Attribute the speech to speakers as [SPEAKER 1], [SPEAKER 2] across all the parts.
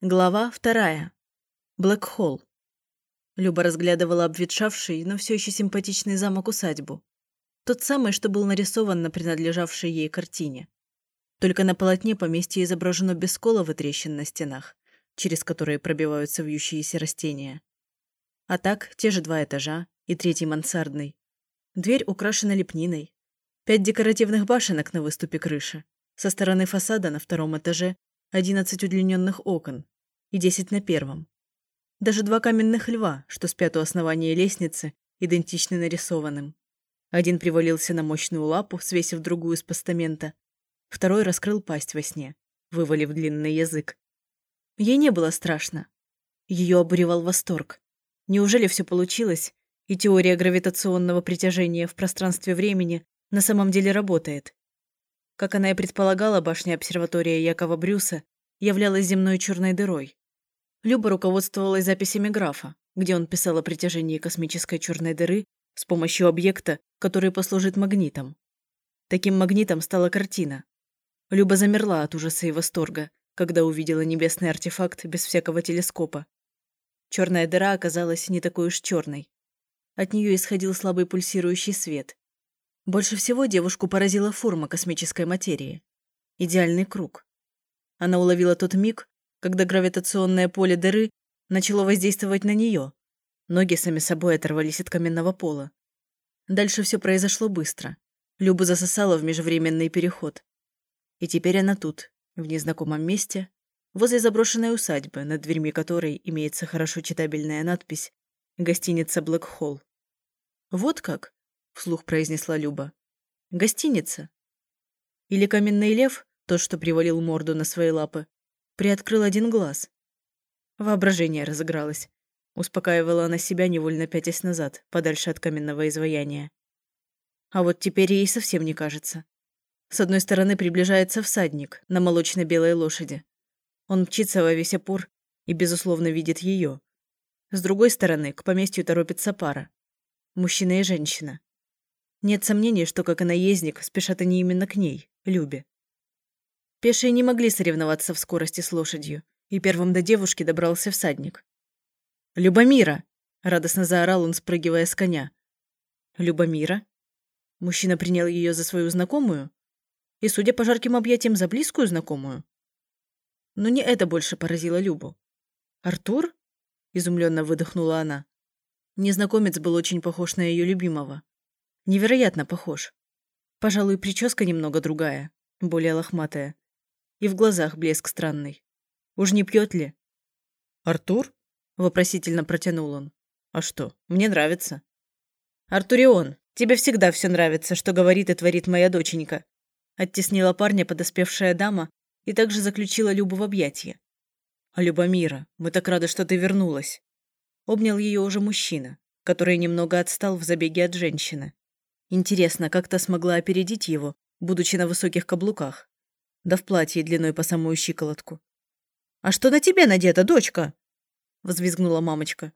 [SPEAKER 1] Глава вторая. Блэкхолл. Люба разглядывала обветшавший, но все еще симпатичный замок-усадьбу. Тот самый, что был нарисован на принадлежавшей ей картине. Только на полотне поместье изображено без сколов и трещин на стенах, через которые пробиваются вьющиеся растения. А так, те же два этажа и третий мансардный. Дверь украшена лепниной. Пять декоративных башенок на выступе крыши. Со стороны фасада на втором этаже 11 удлиненных окон и 10 на первом. Даже два каменных льва, что спят у основания лестницы, идентичны нарисованным. Один привалился на мощную лапу, свесив другую с постамента. Второй раскрыл пасть во сне, вывалив длинный язык. Ей не было страшно. Ее обуревал восторг. Неужели все получилось, и теория гравитационного притяжения в пространстве времени на самом деле работает? Как она и предполагала, башня обсерватория Якова Брюса являлась земной черной дырой. Люба руководствовалась записями графа, где он писал о притяжении космической черной дыры с помощью объекта, который послужит магнитом. Таким магнитом стала картина. Люба замерла от ужаса и восторга, когда увидела небесный артефакт без всякого телескопа. Черная дыра оказалась не такой уж черной. От нее исходил слабый пульсирующий свет, больше всего девушку поразила форма космической материи. Идеальный круг. Она уловила тот миг, когда гравитационное поле дыры начало воздействовать на нее. Ноги сами собой оторвались от каменного пола. Дальше все произошло быстро. Любу засосала в межвременный переход. И теперь она тут, в незнакомом месте, возле заброшенной усадьбы, над дверьми которой имеется хорошо читабельная надпись «Гостиница Блэкхолл». Вот как? Вслух произнесла Люба. Гостиница. Или каменный лев, тот, что привалил морду на свои лапы, приоткрыл один глаз. Воображение разыгралось. Успокаивала она себя, невольно пятясь назад, подальше от каменного изваяния. А вот теперь ей совсем не кажется. С одной стороны приближается всадник на молочно-белой лошади. Он мчится во весь опор и, безусловно, видит ее. С другой стороны, к поместью торопится пара. Мужчина и женщина. Нет сомнений, что, как и наездник, спешат они именно к ней, Любе. Пешие не могли соревноваться в скорости с лошадью, и первым до девушки добрался всадник. «Любомира!» – радостно заорал он, спрыгивая с коня. «Любомира?» Мужчина принял ее за свою знакомую и, судя по жарким объятиям, за близкую знакомую. Но не это больше поразило Любу. «Артур?» – изумленно выдохнула она. Незнакомец был очень похож на ее любимого. Невероятно похож. Пожалуй, прическа немного другая, более лохматая. И в глазах блеск странный. Уж не пьет ли? «Артур?» – вопросительно протянул он. «А что, мне нравится». «Артурион, тебе всегда все нравится, что говорит и творит моя доченька», – оттеснила парня подоспевшая дама и также заключила Любу в объятия. «А Любомира, мы так рады, что ты вернулась». Обнял ее уже мужчина, который немного отстал в забеге от женщины. Интересно, как то смогла опередить его, будучи на высоких каблуках? Да в платье длиной по самую щиколотку. «А что на тебе надето, дочка?» Взвизгнула мамочка.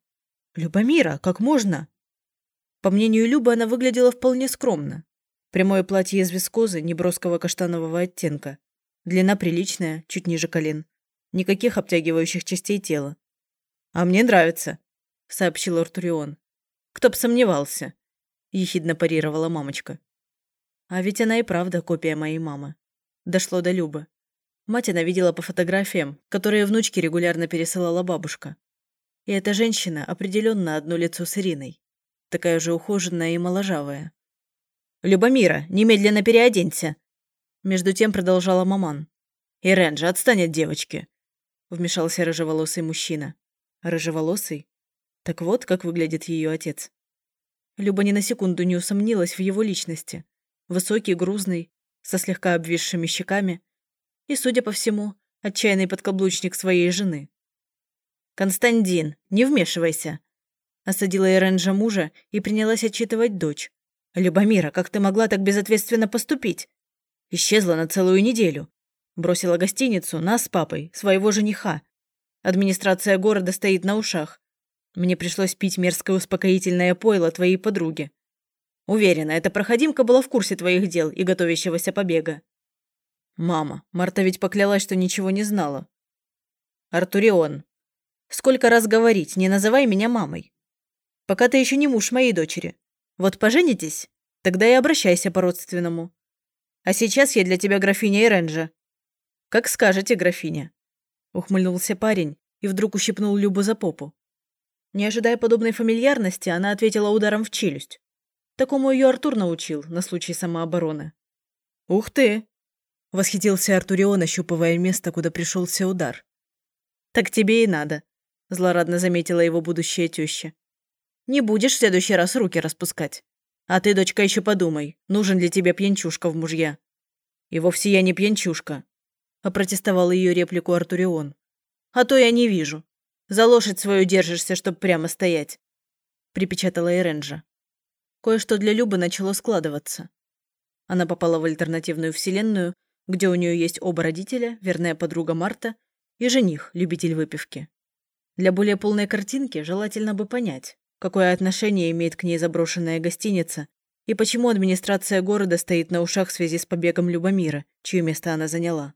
[SPEAKER 1] «Любомира, как можно?» По мнению Любы, она выглядела вполне скромно. Прямое платье из вискозы неброского каштанового оттенка. Длина приличная, чуть ниже колен. Никаких обтягивающих частей тела. «А мне нравится», — сообщил Артурион. «Кто б сомневался ехидно парировала мамочка. А ведь она и правда копия моей мамы. Дошло до Любы. Мать она видела по фотографиям, которые внучке регулярно пересылала бабушка. И эта женщина определенно одно лицо с Ириной. Такая же ухоженная и моложавая. «Любомира, немедленно переоденься!» Между тем продолжала маман. «Ирен же, отстань от девочки!» Вмешался рыжеволосый мужчина. Рыжеволосый? Так вот, как выглядит ее отец. Люба ни на секунду не усомнилась в его личности. Высокий, грузный, со слегка обвисшими щеками и, судя по всему, отчаянный подкаблучник своей жены. «Константин, не вмешивайся!» Осадила Иренжа мужа и принялась отчитывать дочь. «Любомира, как ты могла так безответственно поступить? Исчезла на целую неделю. Бросила гостиницу, нас с папой, своего жениха. Администрация города стоит на ушах. Мне пришлось пить мерзкое успокоительное пойло твоей подруги. Уверена, эта проходимка была в курсе твоих дел и готовящегося побега. Мама, Марта ведь поклялась, что ничего не знала. Артурион, сколько раз говорить, не называй меня мамой. Пока ты еще не муж моей дочери. Вот поженитесь, тогда и обращайся по-родственному. А сейчас я для тебя графиня Иренжа. Как скажете, графиня. Ухмыльнулся парень и вдруг ущипнул Любу за попу. Не ожидая подобной фамильярности, она ответила ударом в челюсть. Такому ее Артур научил на случай самообороны. «Ух ты!» – восхитился Артурион, ощупывая место, куда пришелся удар. «Так тебе и надо», – злорадно заметила его будущая теща. «Не будешь в следующий раз руки распускать. А ты, дочка, еще подумай, нужен ли тебе пьянчушка в мужья». «И вовсе я не пьянчушка», – опротестовал ее реплику Артурион. «А то я не вижу. За лошадь свою держишься, чтоб прямо стоять», – припечатала Эренжа. Кое-что для Любы начало складываться. Она попала в альтернативную вселенную, где у нее есть оба родителя, верная подруга Марта и жених, любитель выпивки. Для более полной картинки желательно бы понять, какое отношение имеет к ней заброшенная гостиница и почему администрация города стоит на ушах в связи с побегом Любомира, чье место она заняла.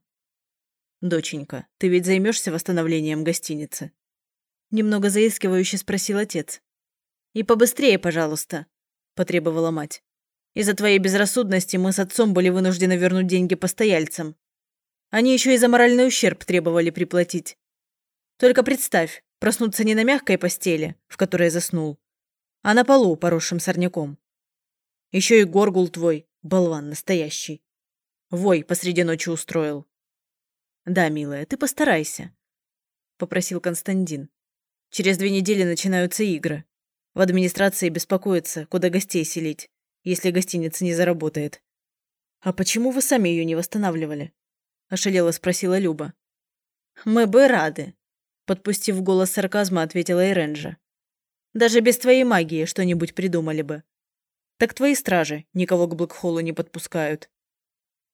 [SPEAKER 1] «Доченька, ты ведь займешься восстановлением гостиницы?» Немного заискивающе спросил отец. «И побыстрее, пожалуйста», – потребовала мать. «Из-за твоей безрассудности мы с отцом были вынуждены вернуть деньги постояльцам. Они еще и за моральный ущерб требовали приплатить. Только представь, проснуться не на мягкой постели, в которой заснул, а на полу, поросшим сорняком. Еще и горгул твой, болван настоящий. Вой посреди ночи устроил. Да, милая, ты постарайся, попросил Константин. Через две недели начинаются игры. В администрации беспокоятся, куда гостей селить, если гостиница не заработает. А почему вы сами ее не восстанавливали? – ошалела спросила Люба. «Мы бы рады», – подпустив голос сарказма, ответила Иренжа. «Даже без твоей магии что-нибудь придумали бы. Так твои стражи никого к Блэкхоллу не подпускают».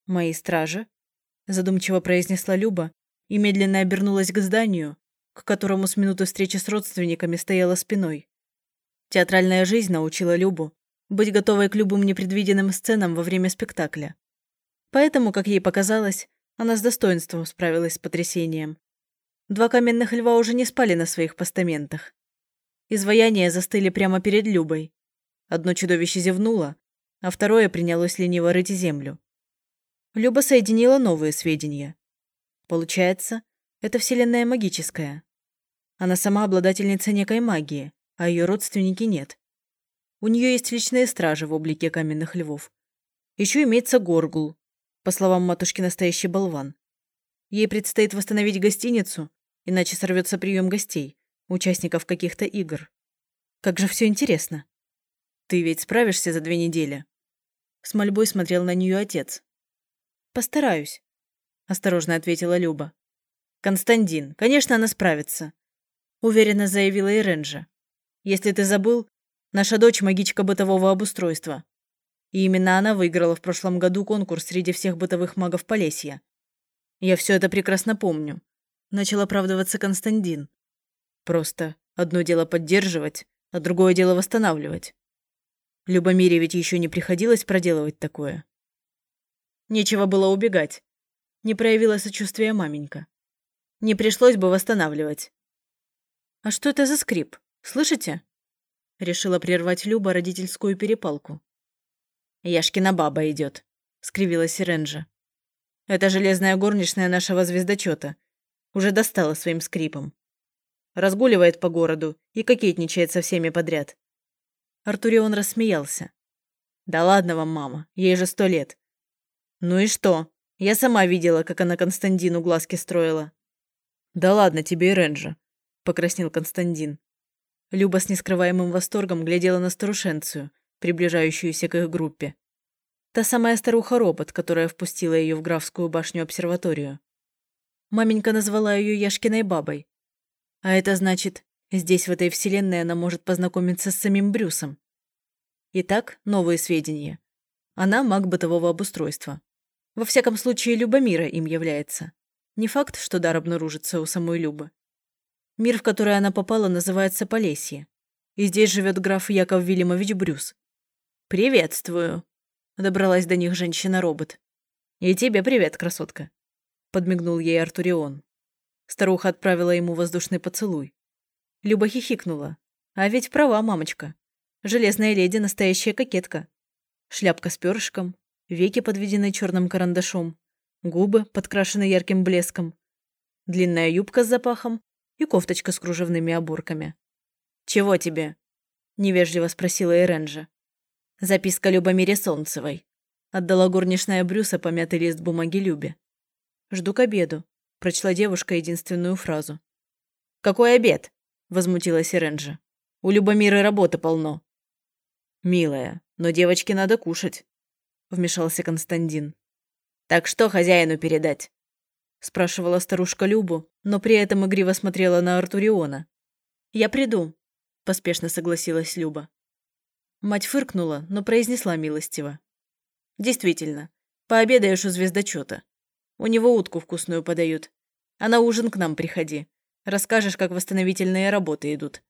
[SPEAKER 1] «Мои стражи?» – задумчиво произнесла Люба и медленно обернулась к зданию, к которому с минуты встречи с родственниками стояла спиной. Театральная жизнь научила Любу быть готовой к любым непредвиденным сценам во время спектакля. Поэтому, как ей показалось, она с достоинством справилась с потрясением. Два каменных льва уже не спали на своих постаментах. Изваяния застыли прямо перед Любой. Одно чудовище зевнуло, а второе принялось лениво рыть землю. Люба соединила новые сведения. Получается, это вселенная магическая. Она сама обладательница некой магии, а ее родственники нет. У нее есть личные стражи в облике каменных львов. Еще имеется Горгул, по словам матушки, настоящий болван. Ей предстоит восстановить гостиницу, иначе сорвется прием гостей, участников каких-то игр. Как же все интересно. Ты ведь справишься за две недели? С мольбой смотрел на нее отец. Постараюсь, осторожно ответила Люба. Константин, конечно, она справится, уверенно заявила Иренжа. Если ты забыл, наша дочь магичка бытового обустройства. И именно она выиграла в прошлом году конкурс среди всех бытовых магов Полесья. Я все это прекрасно помню. Начал оправдываться Константин. Просто одно дело поддерживать, а другое дело восстанавливать. Любомире ведь еще не приходилось проделывать такое. Нечего было убегать. Не проявила сочувствия маменька. Не пришлось бы восстанавливать. А что это за скрип? Слышите? Решила прервать Люба родительскую перепалку. «Яшкина баба идет», — скривилась Ренжа. «Это железная горничная нашего звездочета. Уже достала своим скрипом. Разгуливает по городу и кокетничает со всеми подряд». Артурион рассмеялся. «Да ладно вам, мама, ей же сто лет». «Ну и что? Я сама видела, как она Константину глазки строила». «Да ладно тебе, Ренжа», — покраснел Константин. Люба с нескрываемым восторгом глядела на старушенцию — приближающуюся к их группе. Та самая старуха-робот, которая впустила ее в графскую башню-обсерваторию. Маменька назвала ее Яшкиной бабой. А это значит, здесь, в этой вселенной, она может познакомиться с самим Брюсом. Итак, новые сведения. Она маг бытового обустройства. Во всяком случае, Любомира им является. Не факт, что дар обнаружится у самой Любы. Мир, в который она попала, называется Полесье. И здесь живет граф Яков Вильямович Брюс. «Приветствую», — добралась до них женщина-робот. «И тебе привет, красотка», — подмигнул ей Артурион. Старуха отправила ему воздушный поцелуй. Люба хихикнула. А ведь права, мамочка. Железная леди – настоящая кокетка. Шляпка с перышком, веки подведены черным карандашом, губы подкрашены ярким блеском, длинная юбка с запахом и кофточка с кружевными оборками. «Чего тебе?» – невежливо спросила Эренжа. «Записка Любомире Солнцевой», – отдала горничная Брюса помятый лист бумаги Любе. «Жду к обеду», – прочла девушка единственную фразу. «Какой обед?» – возмутилась Эренжа. «У Любомиры работы полно». «Милая, но девочке надо кушать», – вмешался Константин. «Так что хозяину передать?» – спрашивала старушка Любу, но при этом игриво смотрела на Артуриона. «Я приду», – поспешно согласилась Люба. Мать фыркнула, но произнесла милостиво. «Действительно, пообедаешь у звездочета. У него утку вкусную подают. А на ужин к нам приходи. Расскажешь, как восстановительные работы идут.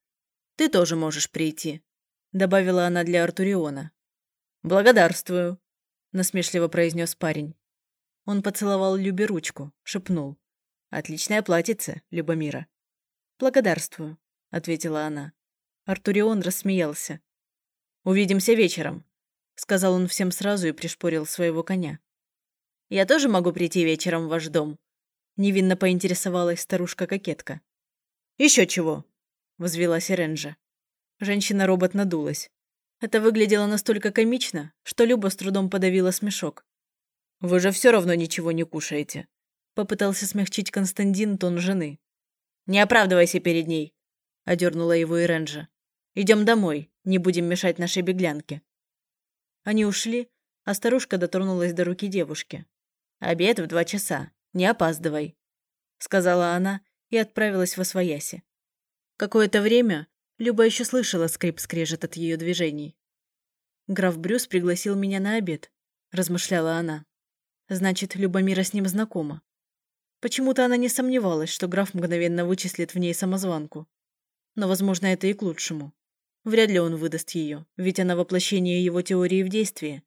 [SPEAKER 1] Ты тоже можешь прийти», – добавила она для Артуриона. «Благодарствую», – насмешливо произнес парень. Он поцеловал Любе ручку, шепнул. «Отличное платьице, Любомира». «Благодарствую», — ответила она. Артурион рассмеялся. «Увидимся вечером», — сказал он всем сразу и пришпорил своего коня. «Я тоже могу прийти вечером в ваш дом?» Невинно поинтересовалась старушка-кокетка. «Еще чего?» — возвелась Ренжа. Женщина-робот надулась. Это выглядело настолько комично, что Люба с трудом подавила смешок. «Вы же все равно ничего не кушаете», — попытался смягчить Константин тон жены. «Не оправдывайся перед ней», — одернула его Иренжа. «Идем домой, не будем мешать нашей беглянке». Они ушли, а старушка дотронулась до руки девушки. «Обед в два часа, не опаздывай», — сказала она и отправилась во свояси. Какое-то время Люба еще слышала скрип-скрежет от ее движений. «Граф Брюс пригласил меня на обед», – размышляла она. «Значит, Любомира с ним знакома». Почему-то она не сомневалась, что граф мгновенно вычислит в ней самозванку. Но, возможно, это и к лучшему. Вряд ли он выдаст ее, ведь она воплощение его теории в действии.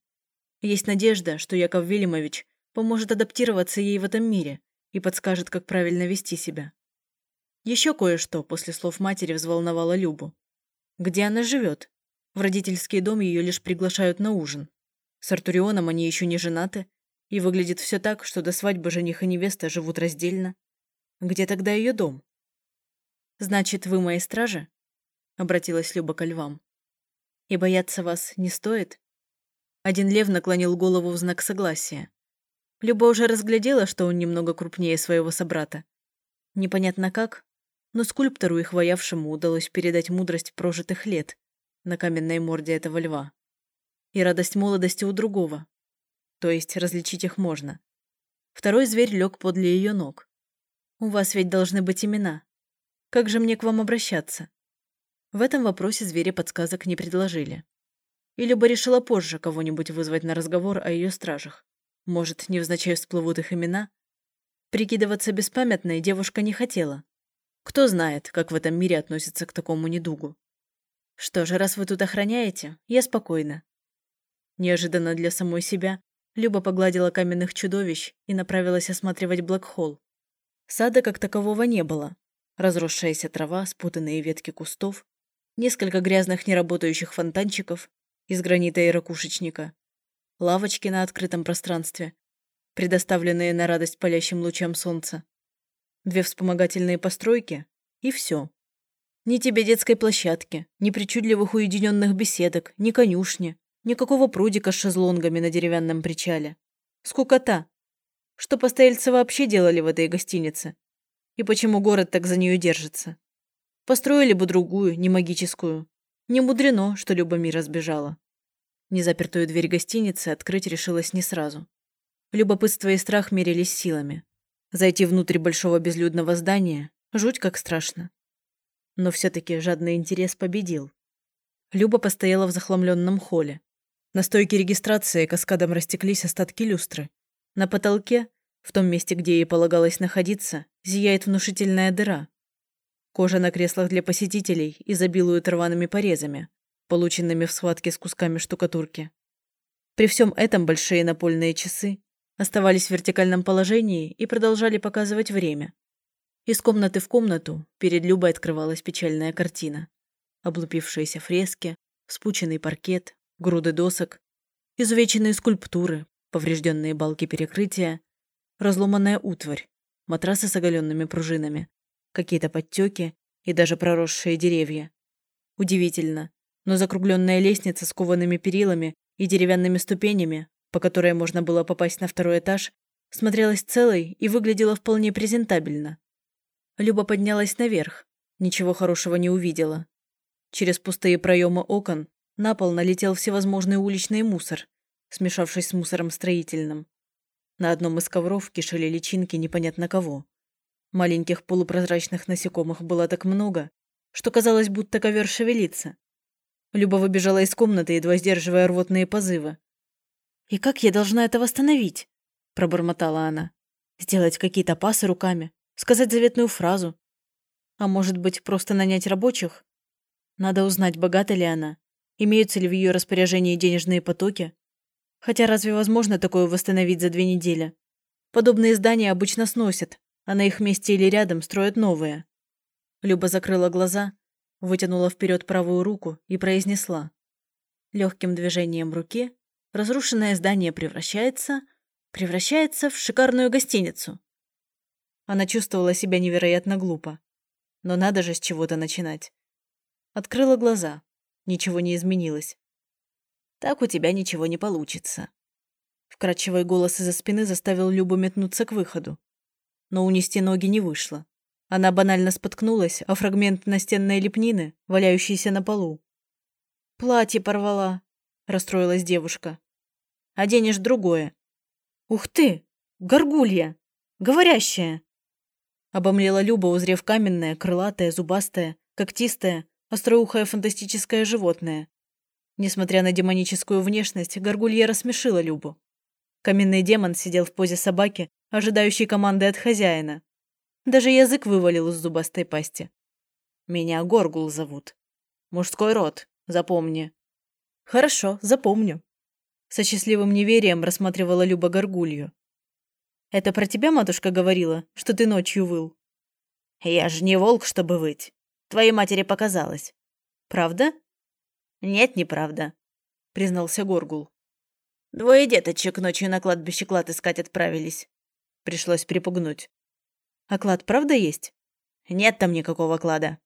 [SPEAKER 1] Есть надежда, что Яков Вильямович поможет адаптироваться ей в этом мире и подскажет, как правильно вести себя. Еще кое-что после слов матери взволновало Любу. Где она живет? В родительский дом ее лишь приглашают на ужин. С Артурионом они еще не женаты, и выглядит все так, что до свадьбы жених и невеста живут раздельно. Где тогда ее дом? «Значит, вы мои стражи?» — обратилась Люба ко львам. «И бояться вас не стоит?» Один лев наклонил голову в знак согласия. Люба уже разглядела, что он немного крупнее своего собрата. Непонятно как, но скульптору, их воявшему, удалось передать мудрость прожитых лет на каменной морде этого льва. И радость молодости у другого. То есть различить их можно. Второй зверь лег подле ее ног. «У вас ведь должны быть имена. Как же мне к вам обращаться?» В этом вопросе звери подсказок не предложили. И Люба решила позже кого-нибудь вызвать на разговор о ее стражах. Может, невзначай всплывут их имена? Прикидываться беспамятной девушка не хотела, кто знает, как в этом мире относятся к такому недугу. Что же, раз вы тут охраняете, я спокойна. Неожиданно для самой себя Люба погладила каменных чудовищ и направилась осматривать Блэкхолл. Сада как такового не было. Разросшаяся трава, спутанные ветки кустов, несколько грязных неработающих фонтанчиков из гранита и ракушечника, лавочки на открытом пространстве, предоставленные на радость палящим лучам солнца две вспомогательные постройки и все. Ни тебе детской площадки, ни причудливых уединенных беседок, ни конюшни, никакого прудика с шезлонгами на деревянном причале. Скукота. Что постояльцы вообще делали в этой гостинице? И почему город так за нее держится? Построили бы другую, не магическую. Не мудрено, что Любомира сбежала. Незапертую дверь гостиницы открыть решилась не сразу. Любопытство и страх мерились силами. Зайти внутрь большого безлюдного здания – жуть как страшно. Но все-таки жадный интерес победил. Люба постояла в захламленном холле. На стойке регистрации каскадом растеклись остатки люстры. На потолке, в том месте, где ей полагалось находиться, зияет внушительная дыра. Кожа на креслах для посетителей изобилует рваными порезами, полученными в схватке с кусками штукатурки. При всем этом большие напольные часы оставались в вертикальном положении и продолжали показывать время. Из комнаты в комнату перед Любой открывалась печальная картина. Облупившиеся фрески, вспученный паркет, груды досок, изувеченные скульптуры, поврежденные балки перекрытия, разломанная утварь, матрасы с оголенными пружинами, какие-то подтеки и даже проросшие деревья. Удивительно, но закругленная лестница с коваными перилами и деревянными ступенями, по которой можно было попасть на второй этаж, смотрелась целой и выглядела вполне презентабельно. Люба поднялась наверх, ничего хорошего не увидела. Через пустые проемы окон на пол налетел всевозможный уличный мусор, смешавшись с мусором строительным. На одном из ковров кишели личинки непонятно кого. Маленьких полупрозрачных насекомых было так много, что казалось, будто ковер шевелится. Люба выбежала из комнаты, едва сдерживая рвотные позывы. «И как я должна это восстановить?» – пробормотала она. «Сделать какие-то пасы руками, сказать заветную фразу. А может быть, просто нанять рабочих? Надо узнать, богата ли она, имеются ли в ее распоряжении денежные потоки. Хотя разве возможно такое восстановить за две недели? Подобные здания обычно сносят, а на их месте или рядом строят новые. Люба закрыла глаза, вытянула вперед правую руку и произнесла. Легким движением руки разрушенное здание превращается, превращается в шикарную гостиницу. Она чувствовала себя невероятно глупо. Но надо же с чего-то начинать. Открыла глаза. Ничего не изменилось. Так у тебя ничего не получится. Вкрадчивый голос из-за спины заставил Любу метнуться к выходу. Но унести ноги не вышло. Она банально споткнулась о фрагмент настенной лепнины, валяющийся на полу. «Платье порвала», – расстроилась девушка. «Оденешь другое». «Ух ты! Горгулья! Говорящая!» Обомлела Люба, узрев каменное, крылатое, зубастое, когтистое, остроухое фантастическое животное, Несмотря на демоническую внешность, горгулья рассмешила Любу. Каменный демон сидел в позе собаки, ожидающей команды от хозяина. Даже язык вывалил из зубастой пасти. «Меня Горгул зовут. Мужской род, запомни». «Хорошо, запомню». Со счастливым неверием рассматривала Люба горгулью. «Это про тебя матушка говорила, что ты ночью выл?» «Я же не волк, чтобы выть. Твоей матери показалось». «Правда?» «Нет, неправда», — признался Горгул. «Двое деточек ночью на кладбище клад искать отправились. Пришлось припугнуть». «А клад правда есть?» «Нет там никакого клада.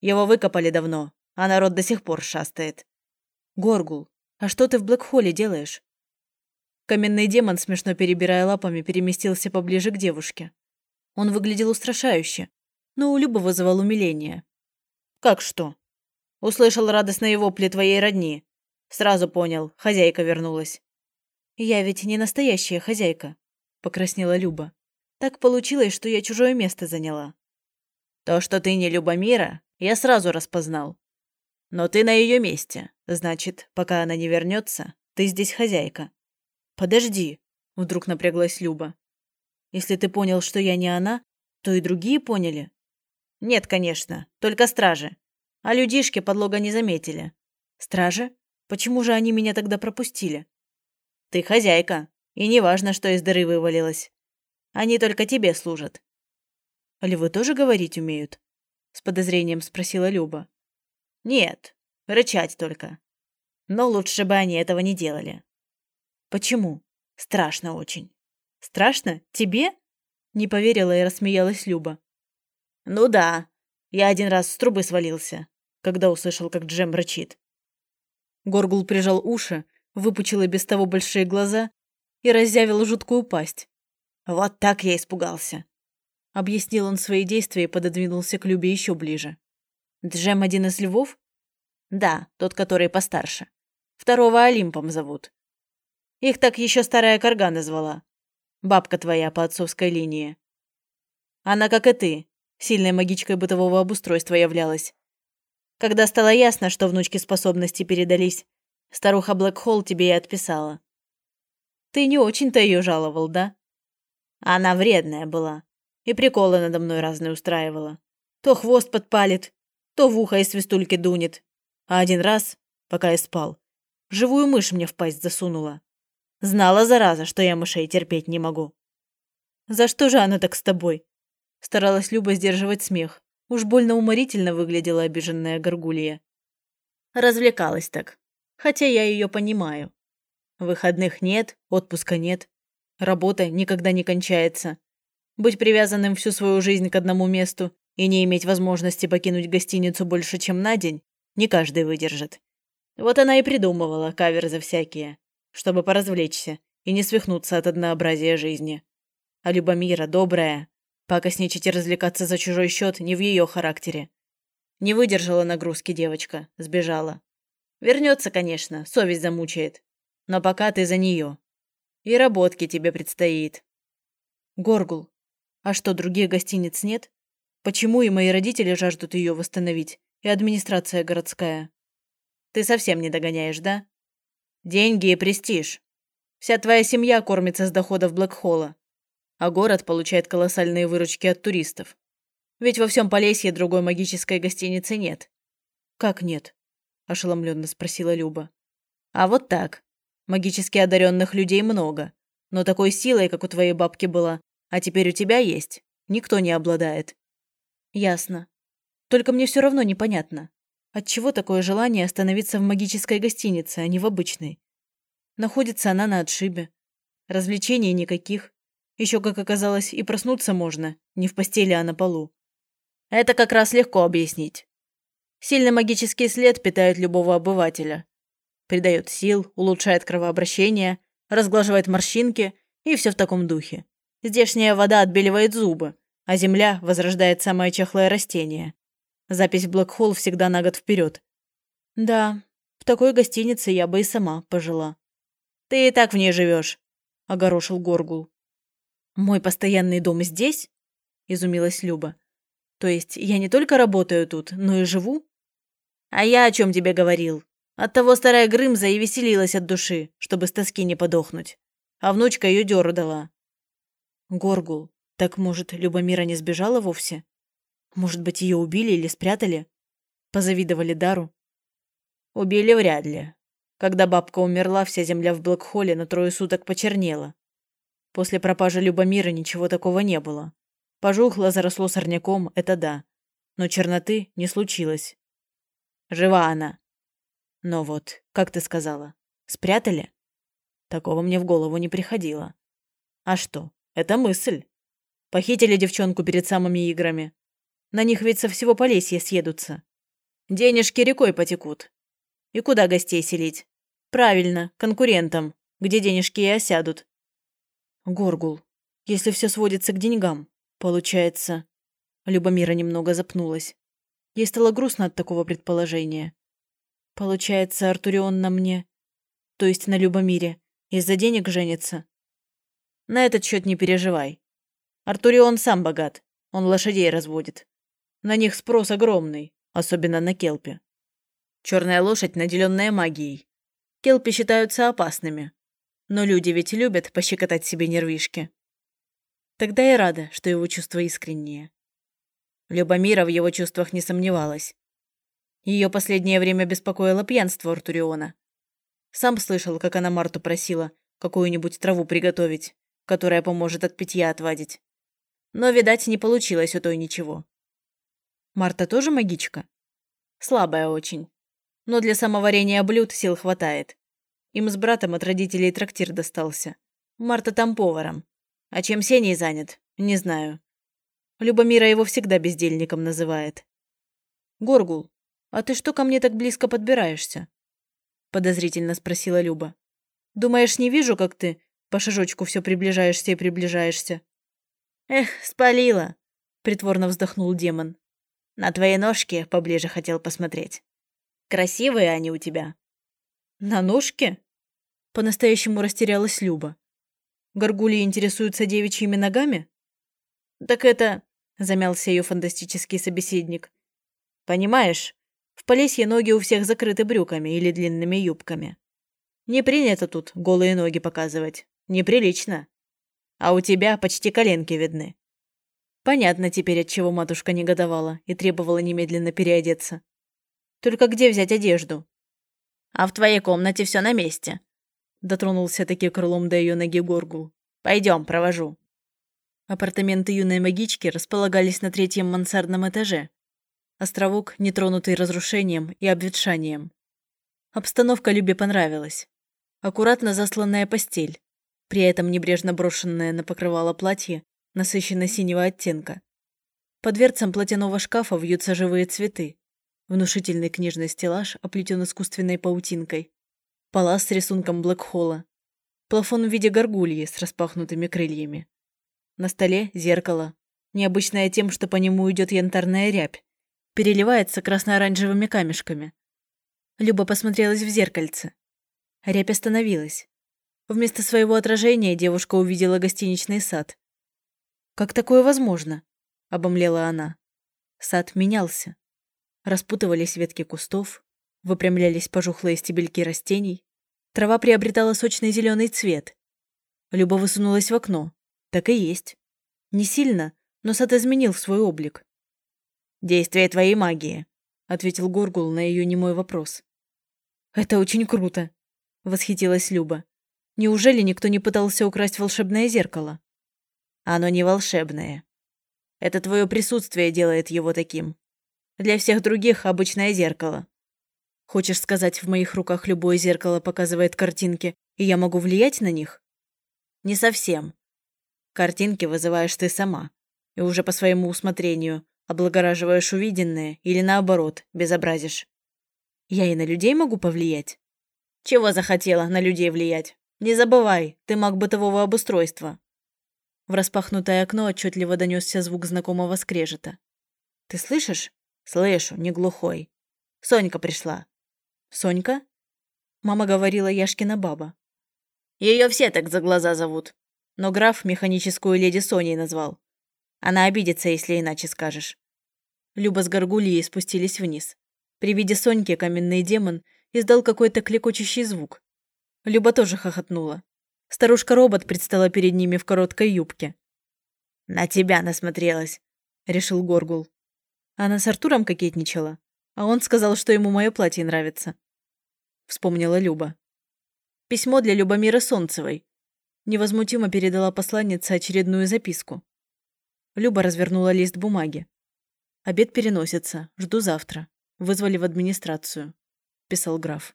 [SPEAKER 1] Его выкопали давно, а народ до сих пор шастает». «Горгул, а что ты в Блэкхолле делаешь?» Каменный демон, смешно перебирая лапами, переместился поближе к девушке. Он выглядел устрашающе, но у Любы вызывал умиление. «Как что?» Услышал радостные вопли твоей родни. Сразу понял, хозяйка вернулась. Я ведь не настоящая хозяйка, покраснела Люба. Так получилось, что я чужое место заняла. То, что ты не Любомира, я сразу распознал. Но ты на ее месте. Значит, пока она не вернется, ты здесь хозяйка. Подожди, вдруг напряглась Люба. Если ты понял, что я не она, то и другие поняли. Нет, конечно, только стражи. А людишки подлога не заметили. Стражи? Почему же они меня тогда пропустили? Ты хозяйка, и не важно, что из дыры вывалилось. Они только тебе служат. Львы тоже говорить умеют? С подозрением спросила Люба. Нет, рычать только. Но лучше бы они этого не делали. Почему? Страшно очень. Страшно? Тебе? Не поверила и рассмеялась Люба. Ну да, я один раз с трубы свалился когда услышал, как Джем рычит. Горгул прижал уши, выпучил и без того большие глаза и разъявил жуткую пасть. «Вот так я испугался!» Объяснил он свои действия и пододвинулся к Любе еще ближе. «Джем один из львов?» «Да, тот, который постарше. Второго Олимпом зовут. Их так еще старая корга назвала. Бабка твоя по отцовской линии. Она, как и ты, сильной магичкой бытового обустройства являлась. Когда стало ясно, что внучке способности передались, старуха Блэкхолл тебе и отписала. Ты не очень-то ее жаловал, да? Она вредная была. И приколы надо мной разные устраивала. То хвост подпалит, то в ухо из свистульки дунет. А один раз, пока я спал, живую мышь мне в пасть засунула. Знала, зараза, что я мышей терпеть не могу. За что же она так с тобой? Старалась Люба сдерживать смех. Уж больно уморительно выглядела обиженная горгулья. Развлекалась так. Хотя я ее понимаю. Выходных нет, отпуска нет. Работа никогда не кончается. Быть привязанным всю свою жизнь к одному месту и не иметь возможности покинуть гостиницу больше, чем на день, не каждый выдержит. Вот она и придумывала каверзы всякие, чтобы поразвлечься и не свихнуться от однообразия жизни. А Любомира добрая, пакостничать и развлекаться за чужой счет не в ее характере. Не выдержала нагрузки девочка, сбежала. Вернется, конечно, совесть замучает. Но пока ты за нее. И работки тебе предстоит. Горгул, а что, других гостиниц нет? Почему и мои родители жаждут ее восстановить, и администрация городская? Ты совсем не догоняешь, да? Деньги и престиж. Вся твоя семья кормится с доходов Блэкхолла, а город получает колоссальные выручки от туристов. Ведь во всем Полесье другой магической гостиницы нет. Как нет? ошеломленно спросила Люба. А вот так. Магически одаренных людей много, но такой силой, как у твоей бабки была, а теперь у тебя есть, никто не обладает. Ясно. Только мне все равно непонятно. Отчего такое желание остановиться в магической гостинице, а не в обычной? Находится она на отшибе. Развлечений никаких. Еще, как оказалось, и проснуться можно, не в постели, а на полу. Это как раз легко объяснить. Сильный магический след питает любого обывателя. Придает сил, улучшает кровообращение, разглаживает морщинки и все в таком духе. Здешняя вода отбеливает зубы, а земля возрождает самое чахлое растение. Запись в Блэкхолл всегда на год вперед. Да, в такой гостинице я бы и сама пожила. Ты и так в ней живешь, огорошил Горгул. Мой постоянный дом здесь? Изумилась Люба. То есть я не только работаю тут, но и живу? А я о чем тебе говорил? Оттого старая Грымза и веселилась от души, чтобы с тоски не подохнуть. А внучка ее дёру дала. Горгул, так может, Любомира не сбежала вовсе? Может быть, ее убили или спрятали? Позавидовали Дару? Убили вряд ли. Когда бабка умерла, вся земля в Блэкхолле на трое суток почернела. После пропажи Любомира ничего такого не было. Пожухло, заросло сорняком, это да. Но черноты не случилось. Жива она. Но вот, как ты сказала, спрятали? Такого мне в голову не приходило. А что, это мысль. Похитили девчонку перед самыми играми. На них ведь со всего Полесья съедутся. Денежки рекой потекут. И куда гостей селить? Правильно, конкурентам, где денежки и осядут. Горгул, если все сводится к деньгам, получается... Любомира немного запнулась. Ей стало грустно от такого предположения. Получается, Артурион на мне, то есть на Любомире, из-за денег женится. На этот счет не переживай. Артурион сам богат, он лошадей разводит. На них спрос огромный, особенно на келпе. Черная лошадь, наделенная магией. Келпи считаются опасными. Но люди ведь любят пощекотать себе нервишки. Тогда я рада, что его чувства искренние. Любомира в его чувствах не сомневалась. Ее последнее время беспокоило пьянство Артуриона. Сам слышал, как она Марту просила какую-нибудь траву приготовить, которая поможет от питья отвадить. Но, видать, не получилось у той ничего. Марта тоже магичка? Слабая очень но для самоварения блюд сил хватает. Им с братом от родителей трактир достался. Марта там поваром. А чем Сеней занят, не знаю. Любомира его всегда бездельником называет. «Горгул, а ты что ко мне так близко подбираешься?» Подозрительно спросила Люба. «Думаешь, не вижу, как ты по шажочку все приближаешься и приближаешься?» «Эх, спалила!» — притворно вздохнул демон. «На твои ножки поближе хотел посмотреть». Красивые они у тебя». «На ножке?» По-настоящему растерялась Люба. «Горгульи интересуются девичьими ногами?» «Так это...» — замялся ее фантастический собеседник. «Понимаешь, в Полесье ноги у всех закрыты брюками или длинными юбками. Не принято тут голые ноги показывать. Неприлично. А у тебя почти коленки видны. Понятно теперь, от чего матушка негодовала и требовала немедленно переодеться. Только где взять одежду? А в твоей комнате все на месте. Дотронулся таки крылом до ее ноги Горгул. Пойдем, провожу. Апартаменты юной магички располагались на третьем мансардном этаже. Островок, нетронутый разрушением и обветшанием. Обстановка Любе понравилась. Аккуратно засланная постель, при этом небрежно брошенное на покрывало платье насыщенно-синего оттенка. Под дверцам платяного шкафа вьются живые цветы. Внушительный книжный стеллаж оплетен искусственной паутинкой. Палас с рисунком Блэкхолла. Плафон в виде горгульи с распахнутыми крыльями. На столе зеркало, необычное тем, что по нему идет янтарная рябь. Переливается красно-оранжевыми камешками. Люба посмотрелась в зеркальце. Рябь остановилась. Вместо своего отражения девушка увидела гостиничный сад. «Как такое возможно?» – обомлела она. Сад менялся. Распутывались ветки кустов, выпрямлялись пожухлые стебельки растений, трава приобретала сочный зеленый цвет. Люба высунулась в окно. Так и есть. Не сильно, но сад изменил свой облик. «Действие твоей магии», — ответил Горгул на ее немой вопрос. «Это очень круто», — восхитилась Люба. «Неужели никто не пытался украсть волшебное зеркало?» «Оно не волшебное. Это твое присутствие делает его таким. Для всех других обычное зеркало. Хочешь сказать, в моих руках любое зеркало показывает картинки, и я могу влиять на них? Не совсем. Картинки вызываешь ты сама. И уже по своему усмотрению облагораживаешь увиденное или наоборот, безобразишь. Я и на людей могу повлиять? Чего захотела на людей влиять? Не забывай, ты маг бытового обустройства. В распахнутое окно отчетливо донесся звук знакомого скрежета. Ты слышишь? Слышу, не глухой. Сонька пришла. Сонька? Мама говорила Яшкина баба. Ее все так за глаза зовут. Но граф механическую леди Соней назвал. Она обидится, если иначе скажешь. Люба с Горгульей спустились вниз. При виде Соньки каменный демон издал какой-то клекочущий звук. Люба тоже хохотнула. Старушка-робот предстала перед ними в короткой юбке. «На тебя насмотрелась», — решил Горгул. Она с Артуром кокетничала, а он сказал, что ему мое платье нравится. Вспомнила Люба. Письмо для Любомира Солнцевой. Невозмутимо передала посланница очередную записку. Люба развернула лист бумаги. «Обед переносится. Жду завтра. Вызвали в администрацию», – писал граф.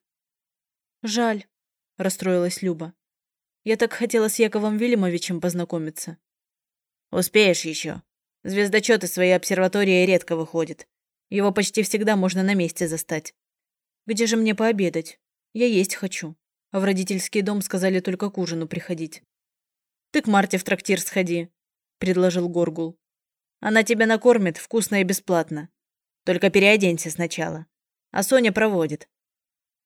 [SPEAKER 1] «Жаль», – расстроилась Люба. «Я так хотела с Яковом Вильямовичем познакомиться». «Успеешь еще», Звездочет из своей обсерватории редко выходит. Его почти всегда можно на месте застать. Где же мне пообедать? Я есть хочу. А в родительский дом сказали только к ужину приходить. Ты к Марте в трактир сходи, предложил Горгул. Она тебя накормит вкусно и бесплатно. Только переоденься сначала. А Соня проводит.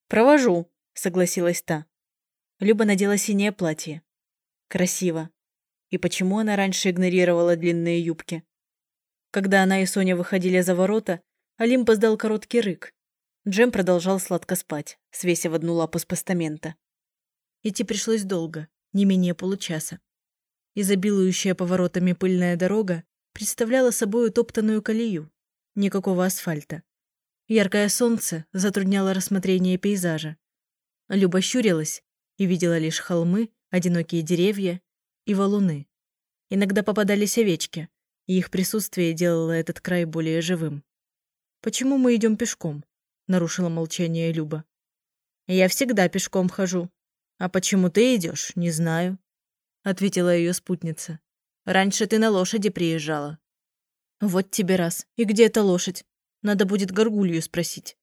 [SPEAKER 1] Провожу, согласилась та. Люба надела синее платье. Красиво. И почему она раньше игнорировала длинные юбки? Когда она и Соня выходили за ворота, Олимп издал короткий рык. Джем продолжал сладко спать, свесив одну лапу с постамента. Идти пришлось долго, не менее получаса. Изобилующая поворотами пыльная дорога представляла собой утоптанную колею. Никакого асфальта. Яркое солнце затрудняло рассмотрение пейзажа. Люба щурилась и видела лишь холмы, одинокие деревья и валуны. Иногда попадались овечки, и их присутствие делало этот край более живым. «Почему мы идем пешком?» — нарушила молчание Люба. «Я всегда пешком хожу. А почему ты идешь, не знаю», — ответила ее спутница. «Раньше ты на лошади приезжала». «Вот тебе раз. И где эта лошадь? Надо будет горгулью спросить.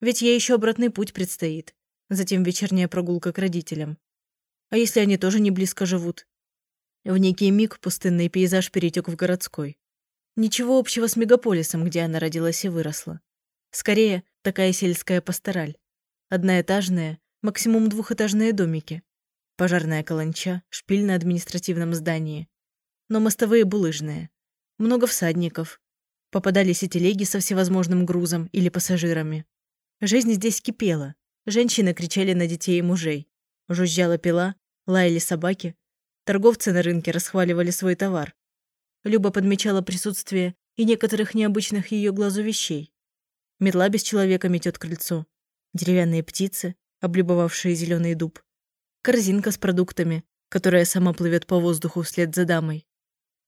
[SPEAKER 1] Ведь ей еще обратный путь предстоит. Затем вечерняя прогулка к родителям. А если они тоже не близко живут? В некий миг пустынный пейзаж перетек в городской. Ничего общего с мегаполисом, где она родилась и выросла. Скорее, такая сельская пастораль. Одноэтажные, максимум двухэтажные домики. Пожарная каланча, шпиль на административном здании. Но мостовые булыжные. Много всадников. Попадались и телеги со всевозможным грузом или пассажирами. Жизнь здесь кипела. Женщины кричали на детей и мужей. Жужжала пила, лаяли собаки, Торговцы на рынке расхваливали свой товар. Люба подмечала присутствие и некоторых необычных ее глазу вещей. Метла без человека метет крыльцо. Деревянные птицы, облюбовавшие зеленый дуб. Корзинка с продуктами, которая сама плывет по воздуху вслед за дамой.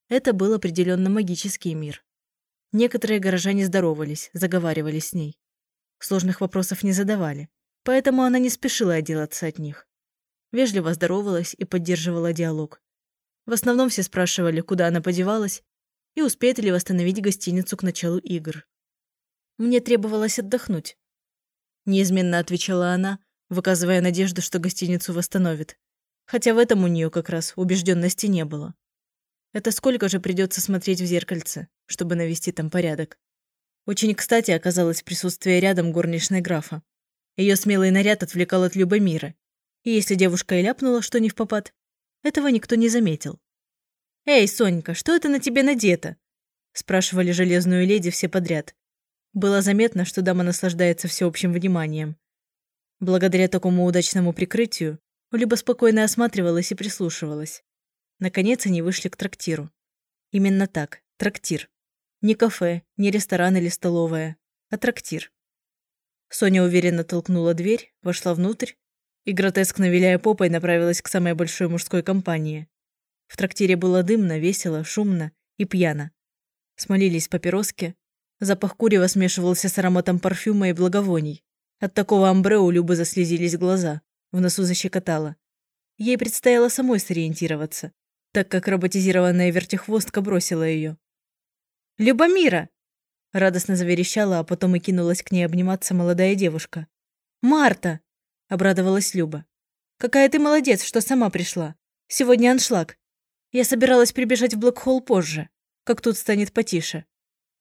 [SPEAKER 1] Это был определенно магический мир. Некоторые горожане здоровались, заговаривали с ней. Сложных вопросов не задавали, поэтому она не спешила отделаться от них. Вежливо здоровалась и поддерживала диалог. В основном все спрашивали, куда она подевалась и успеет ли восстановить гостиницу к началу игр. Мне требовалось отдохнуть. Неизменно отвечала она, выказывая надежду, что гостиницу восстановит. Хотя в этом у нее как раз убежденности не было. Это сколько же придется смотреть в зеркальце, чтобы навести там порядок. Очень кстати оказалось присутствие рядом горничной графа. Ее смелый наряд отвлекал от Любомира. И если девушка и ляпнула, что не в попад, этого никто не заметил. «Эй, Сонька, что это на тебе надето?» спрашивали железную леди все подряд. Было заметно, что дама наслаждается всеобщим вниманием. Благодаря такому удачному прикрытию Люба спокойно осматривалась и прислушивалась. Наконец они вышли к трактиру. Именно так, трактир. Не кафе, не ресторан или столовая, а трактир. Соня уверенно толкнула дверь, вошла внутрь и, гротескно виляя попой, направилась к самой большой мужской компании. В трактире было дымно, весело, шумно и пьяно. Смолились папироски, запах курева смешивался с ароматом парфюма и благовоний. От такого амбре у Любы заслезились глаза, в носу защекотало. Ей предстояло самой сориентироваться, так как роботизированная вертихвостка бросила ее. «Любомира!» – радостно заверещала, а потом и кинулась к ней обниматься молодая девушка. «Марта!» – обрадовалась Люба. «Какая ты молодец, что сама пришла. Сегодня аншлаг. Я собиралась прибежать в Блэкхолл позже, как тут станет потише.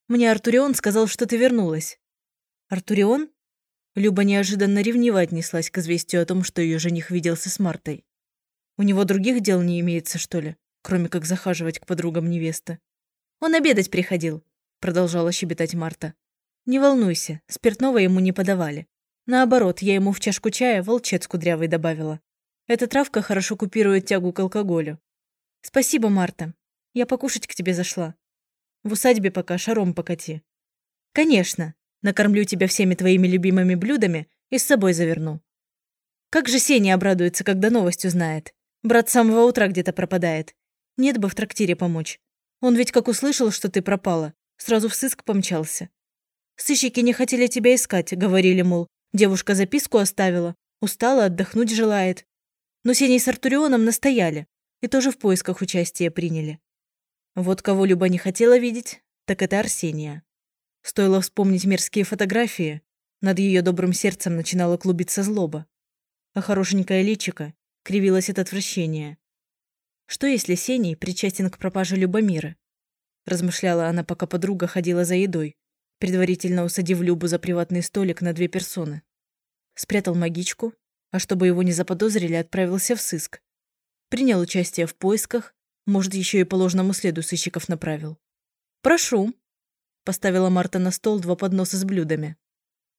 [SPEAKER 1] Мне Артурион сказал, что ты вернулась». «Артурион?» Люба неожиданно ревниво отнеслась к известию о том, что ее жених виделся с Мартой. У него других дел не имеется, что ли, кроме как захаживать к подругам невесты. «Он обедать приходил», — продолжала щебетать Марта. «Не волнуйся, спиртного ему не подавали. Наоборот, я ему в чашку чая волчец кудрявый добавила. Эта травка хорошо купирует тягу к алкоголю. Спасибо, Марта. Я покушать к тебе зашла. В усадьбе пока шаром покати. Конечно, накормлю тебя всеми твоими любимыми блюдами и с собой заверну. Как же Сеня обрадуется, когда новость узнает. Брат с самого утра где-то пропадает. Нет бы в трактире помочь. Он ведь как услышал, что ты пропала, сразу в сыск помчался. Сыщики не хотели тебя искать, говорили, мол, девушка записку оставила, устала, отдохнуть желает. Но Сеней с Артурионом настояли и тоже в поисках участия приняли. Вот кого Люба не хотела видеть, так это Арсения. Стоило вспомнить мерзкие фотографии, над ее добрым сердцем начинала клубиться злоба. А хорошенькая личика кривилась от отвращения. Что если Сений причастен к пропаже Любомира? Размышляла она, пока подруга ходила за едой, предварительно усадив Любу за приватный столик на две персоны. Спрятал магичку, а чтобы его не заподозрили, отправился в сыск. Принял участие в поисках, может, еще и по ложному следу сыщиков направил. «Прошу», – поставила Марта на стол два подноса с блюдами.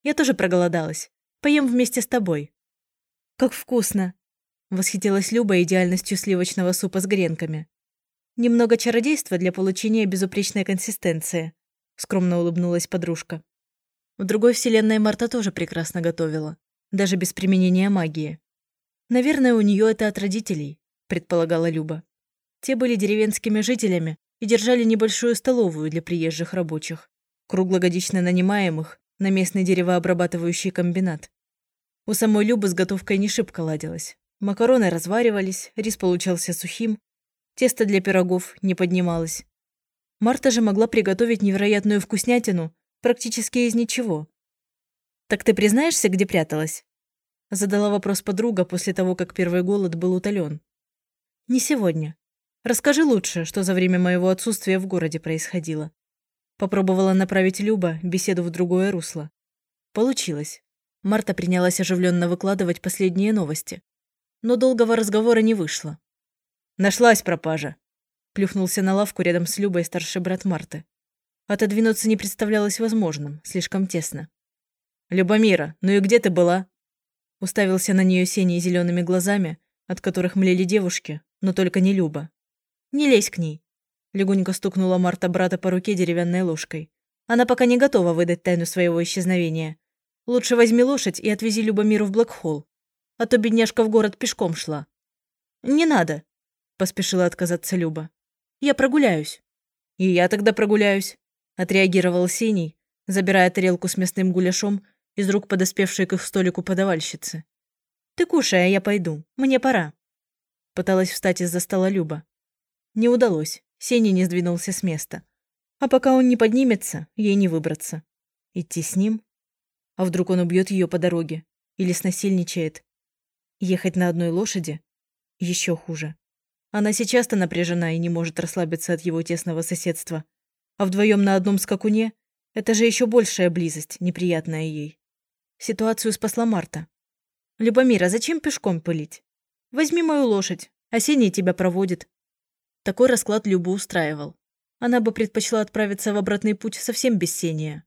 [SPEAKER 1] «Я тоже проголодалась. Поем вместе с тобой». «Как вкусно!» Восхитилась Люба идеальностью сливочного супа с гренками. «Немного чародейства для получения безупречной консистенции», скромно улыбнулась подружка. В другой вселенной Марта тоже прекрасно готовила, даже без применения магии. Наверное, у нее это от родителей, предполагала Люба. Те были деревенскими жителями и держали небольшую столовую для приезжих рабочих, круглогодично нанимаемых на местный деревообрабатывающий комбинат. У самой Любы с готовкой не шибко ладилось. Макароны разваривались, рис получался сухим, тесто для пирогов не поднималось. Марта же могла приготовить невероятную вкуснятину практически из ничего. «Так ты признаешься, где пряталась?» Задала вопрос подруга после того, как первый голод был утолен. «Не сегодня. Расскажи лучше, что за время моего отсутствия в городе происходило». Попробовала направить Люба беседу в другое русло. Получилось. Марта принялась оживленно выкладывать последние новости но долгого разговора не вышло. «Нашлась пропажа!» Плюхнулся на лавку рядом с Любой старший брат Марты. Отодвинуться не представлялось возможным, слишком тесно. «Любомира, ну и где ты была?» Уставился на нее синие зелеными глазами, от которых млели девушки, но только не Люба. «Не лезь к ней!» Легонько стукнула Марта брата по руке деревянной ложкой. «Она пока не готова выдать тайну своего исчезновения. Лучше возьми лошадь и отвези Любомиру в Блэкхолл а то бедняжка в город пешком шла». «Не надо», – поспешила отказаться Люба. Я прогуляюсь». «И я тогда прогуляюсь», – отреагировал Синий, забирая тарелку с мясным гуляшом из рук подоспевшей к их столику подавальщицы. «Ты кушай, а я пойду. Мне пора». Пыталась встать из-за стола Люба. Не удалось. Сеня не сдвинулся с места. А пока он не поднимется, ей не выбраться. Идти с ним? А вдруг он убьет ее по дороге? Или снасильничает? Ехать на одной лошади? Еще хуже. Она сейчас-то напряжена и не может расслабиться от его тесного соседства. А вдвоем на одном скакуне – это же еще большая близость, неприятная ей. Ситуацию спасла Марта. «Любомира, зачем пешком пылить? Возьми мою лошадь, Осенний тебя проводит». Такой расклад Любу устраивал. Она бы предпочла отправиться в обратный путь совсем без Сения.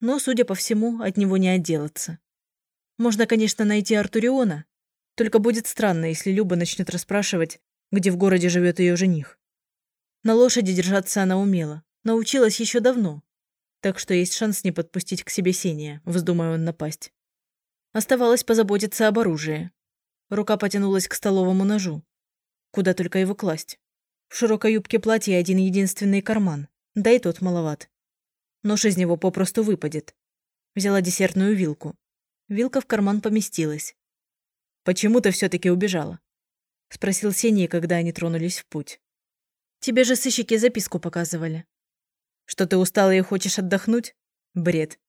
[SPEAKER 1] Но, судя по всему, от него не отделаться. Можно, конечно, найти Артуриона, только будет странно, если Люба начнет расспрашивать, где в городе живет ее жених. На лошади держаться она умела, научилась еще давно, так что есть шанс не подпустить к себе Сения, вздумая он напасть. Оставалось позаботиться об оружии. Рука потянулась к столовому ножу. Куда только его класть? В широкой юбке платья один единственный карман, да и тот маловат. Нож из него попросту выпадет. Взяла десертную вилку. Вилка в карман поместилась. «Почему ты все-таки убежала?» Спросил Сений, когда они тронулись в путь. «Тебе же сыщики записку показывали». «Что ты устала и хочешь отдохнуть?» «Бред».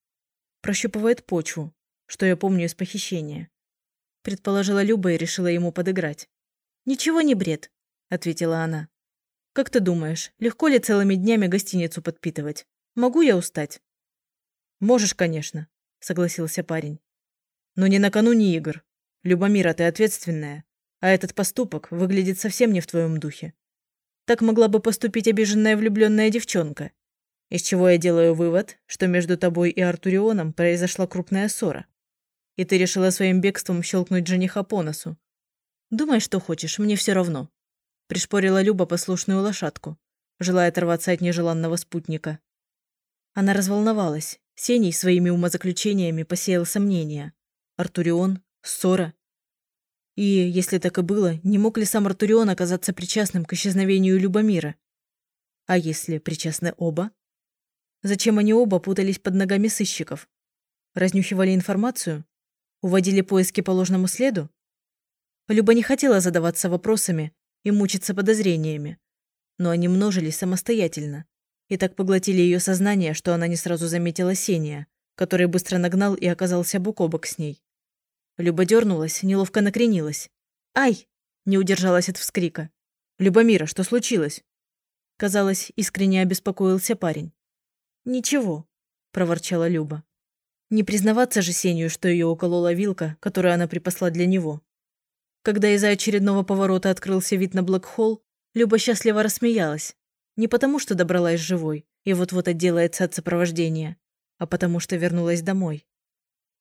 [SPEAKER 1] Прощупывает почву, что я помню из похищения. Предположила Люба и решила ему подыграть. «Ничего не бред», — ответила она. Как ты думаешь, легко ли целыми днями гостиницу подпитывать? Могу я устать? Можешь, конечно, согласился парень. Но не накануне игр. Любомира, ты ответственная, а этот поступок выглядит совсем не в твоем духе. Так могла бы поступить обиженная влюбленная девчонка. Из чего я делаю вывод, что между тобой и Артурионом произошла крупная ссора. И ты решила своим бегством щелкнуть жениха по носу. Думай, что хочешь, мне все равно. Пришпорила Люба послушную лошадку, желая оторваться от нежеланного спутника. Она разволновалась. Сений своими умозаключениями посеял сомнения. Артурион? Ссора? И, если так и было, не мог ли сам Артурион оказаться причастным к исчезновению Любомира? А если причастны оба? Зачем они оба путались под ногами сыщиков? Разнюхивали информацию? Уводили поиски по ложному следу? Люба не хотела задаваться вопросами, и мучиться подозрениями. Но они множились самостоятельно и так поглотили ее сознание, что она не сразу заметила Сения, который быстро нагнал и оказался бок о бок с ней. Люба дернулась, неловко накренилась. «Ай!» – не удержалась от вскрика. «Любомира, что случилось?» Казалось, искренне обеспокоился парень. «Ничего», – проворчала Люба. Не признаваться же Сению, что ее уколола вилка, которую она припасла для него. Когда из-за очередного поворота открылся вид на Блэкхолл, Люба счастливо рассмеялась. Не потому, что добралась живой и вот-вот отделается от сопровождения, а потому что вернулась домой.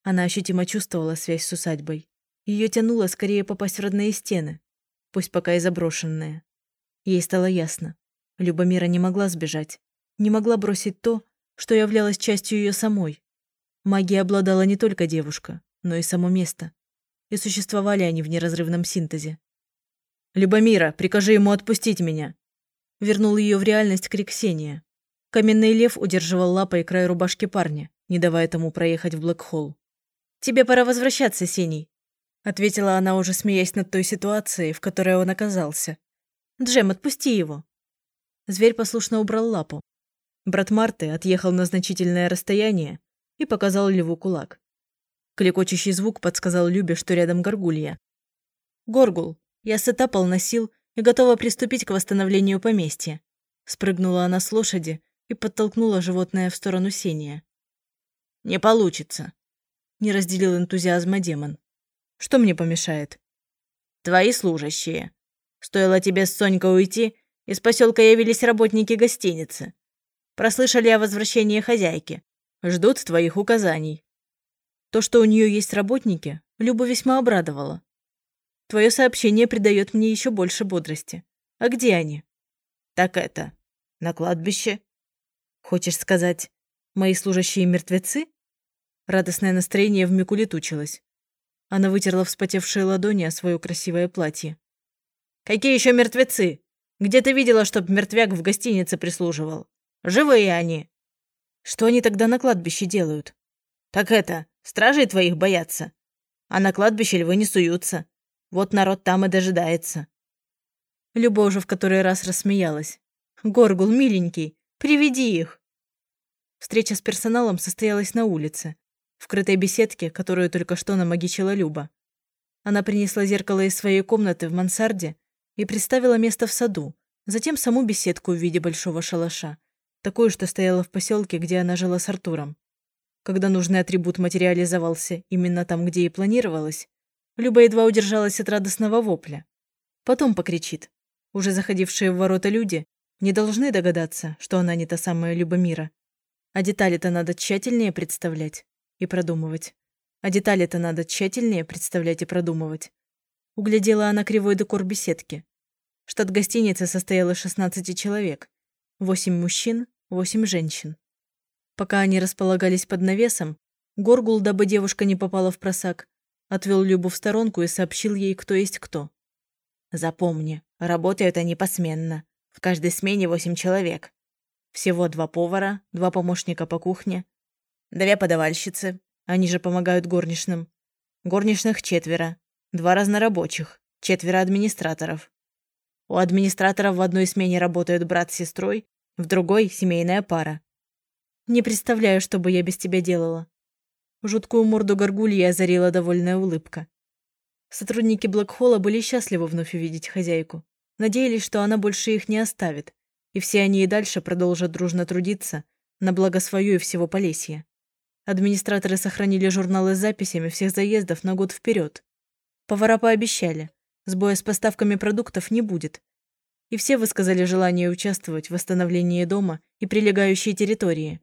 [SPEAKER 1] Она ощутимо чувствовала связь с усадьбой. Ее тянуло скорее попасть в родные стены, пусть пока и заброшенные. Ей стало ясно. Любомира не могла сбежать, не могла бросить то, что являлось частью ее самой. Магией обладала не только девушка, но и само место и существовали они в неразрывном синтезе. «Любомира, прикажи ему отпустить меня!» Вернул ее в реальность крик. Каменный лев удерживал лапой край рубашки парня, не давая тому проехать в Блэкхолл. «Тебе пора возвращаться, Сений», — ответила она, уже смеясь над той ситуацией, в которой он оказался. «Джем, отпусти его». Зверь послушно убрал лапу. Брат Марты отъехал на значительное расстояние и показал льву кулак. Клекочущий звук подсказал Любе, что рядом горгулья. «Горгул, я сыта полна сил и готова приступить к восстановлению поместья». Спрыгнула она с лошади и подтолкнула животное в сторону Сения. «Не получится», — не разделил энтузиазма демон. «Что мне помешает?» «Твои служащие. Стоило тебе с Сонькой уйти, из поселка явились работники гостиницы. Прослышали о возвращении хозяйки. Ждут твоих указаний. То, что у нее есть работники, Люба весьма обрадовала. Твое сообщение придает мне еще больше бодрости. А где они? Так это, на кладбище. Хочешь сказать, мои служащие мертвецы? Радостное настроение вмиг улетучилось. Она вытерла вспотевшие ладони о свое красивое платье. «Какие еще мертвецы?»
[SPEAKER 2] Где ты видела, чтоб мертвяк в гостинице прислуживал? Живые они.
[SPEAKER 1] Что они тогда на кладбище делают?
[SPEAKER 2] Так это, стражей твоих боятся. А на кладбище львы не суются. Вот народ там и дожидается.
[SPEAKER 1] Люба уже в который раз рассмеялась. Горгул, миленький, приведи их. Встреча с персоналом состоялась на улице, в крытой беседке, которую только что намагичила Люба. Она принесла зеркало из своей комнаты в мансарде и приставила место в саду, затем саму беседку в виде большого шалаша, такую, что стояла в поселке, где она жила с Артуром. Когда нужный атрибут материализовался именно там, где и планировалось, Люба едва удержалась от радостного вопля. Потом покричит. Уже заходившие в ворота люди не должны догадаться, что она не та самая Люба мира. А детали-то надо тщательнее представлять и продумывать. А детали-то надо тщательнее представлять и продумывать. Углядела она кривой декор беседки. Штат гостиницы состоял из 16 человек. 8 мужчин, 8 женщин. Пока они располагались под навесом, Горгул, дабы девушка не попала в просак, отвел Любу в сторонку и сообщил ей, кто есть кто.
[SPEAKER 2] «Запомни, работают они посменно. В каждой смене 8 человек. Всего два повара, два помощника по кухне, две подавальщицы, они же помогают горничным. Горничных четверо, Два разнорабочих, четверо администраторов. У администраторов в одной смене работают брат с сестрой, в другой – семейная пара.
[SPEAKER 1] Не представляю, что бы я без тебя делала. Жуткую морду горгульи озарила довольная улыбка. Сотрудники Блэкхолла были счастливы вновь увидеть хозяйку. Надеялись, что она больше их не оставит, и все они и дальше продолжат дружно трудиться на благо свое и всего Полесья. Администраторы сохранили журналы с записями всех заездов на год вперед. Повара пообещали, сбоя с поставками продуктов не будет. И все высказали желание участвовать в восстановлении дома и прилегающей территории.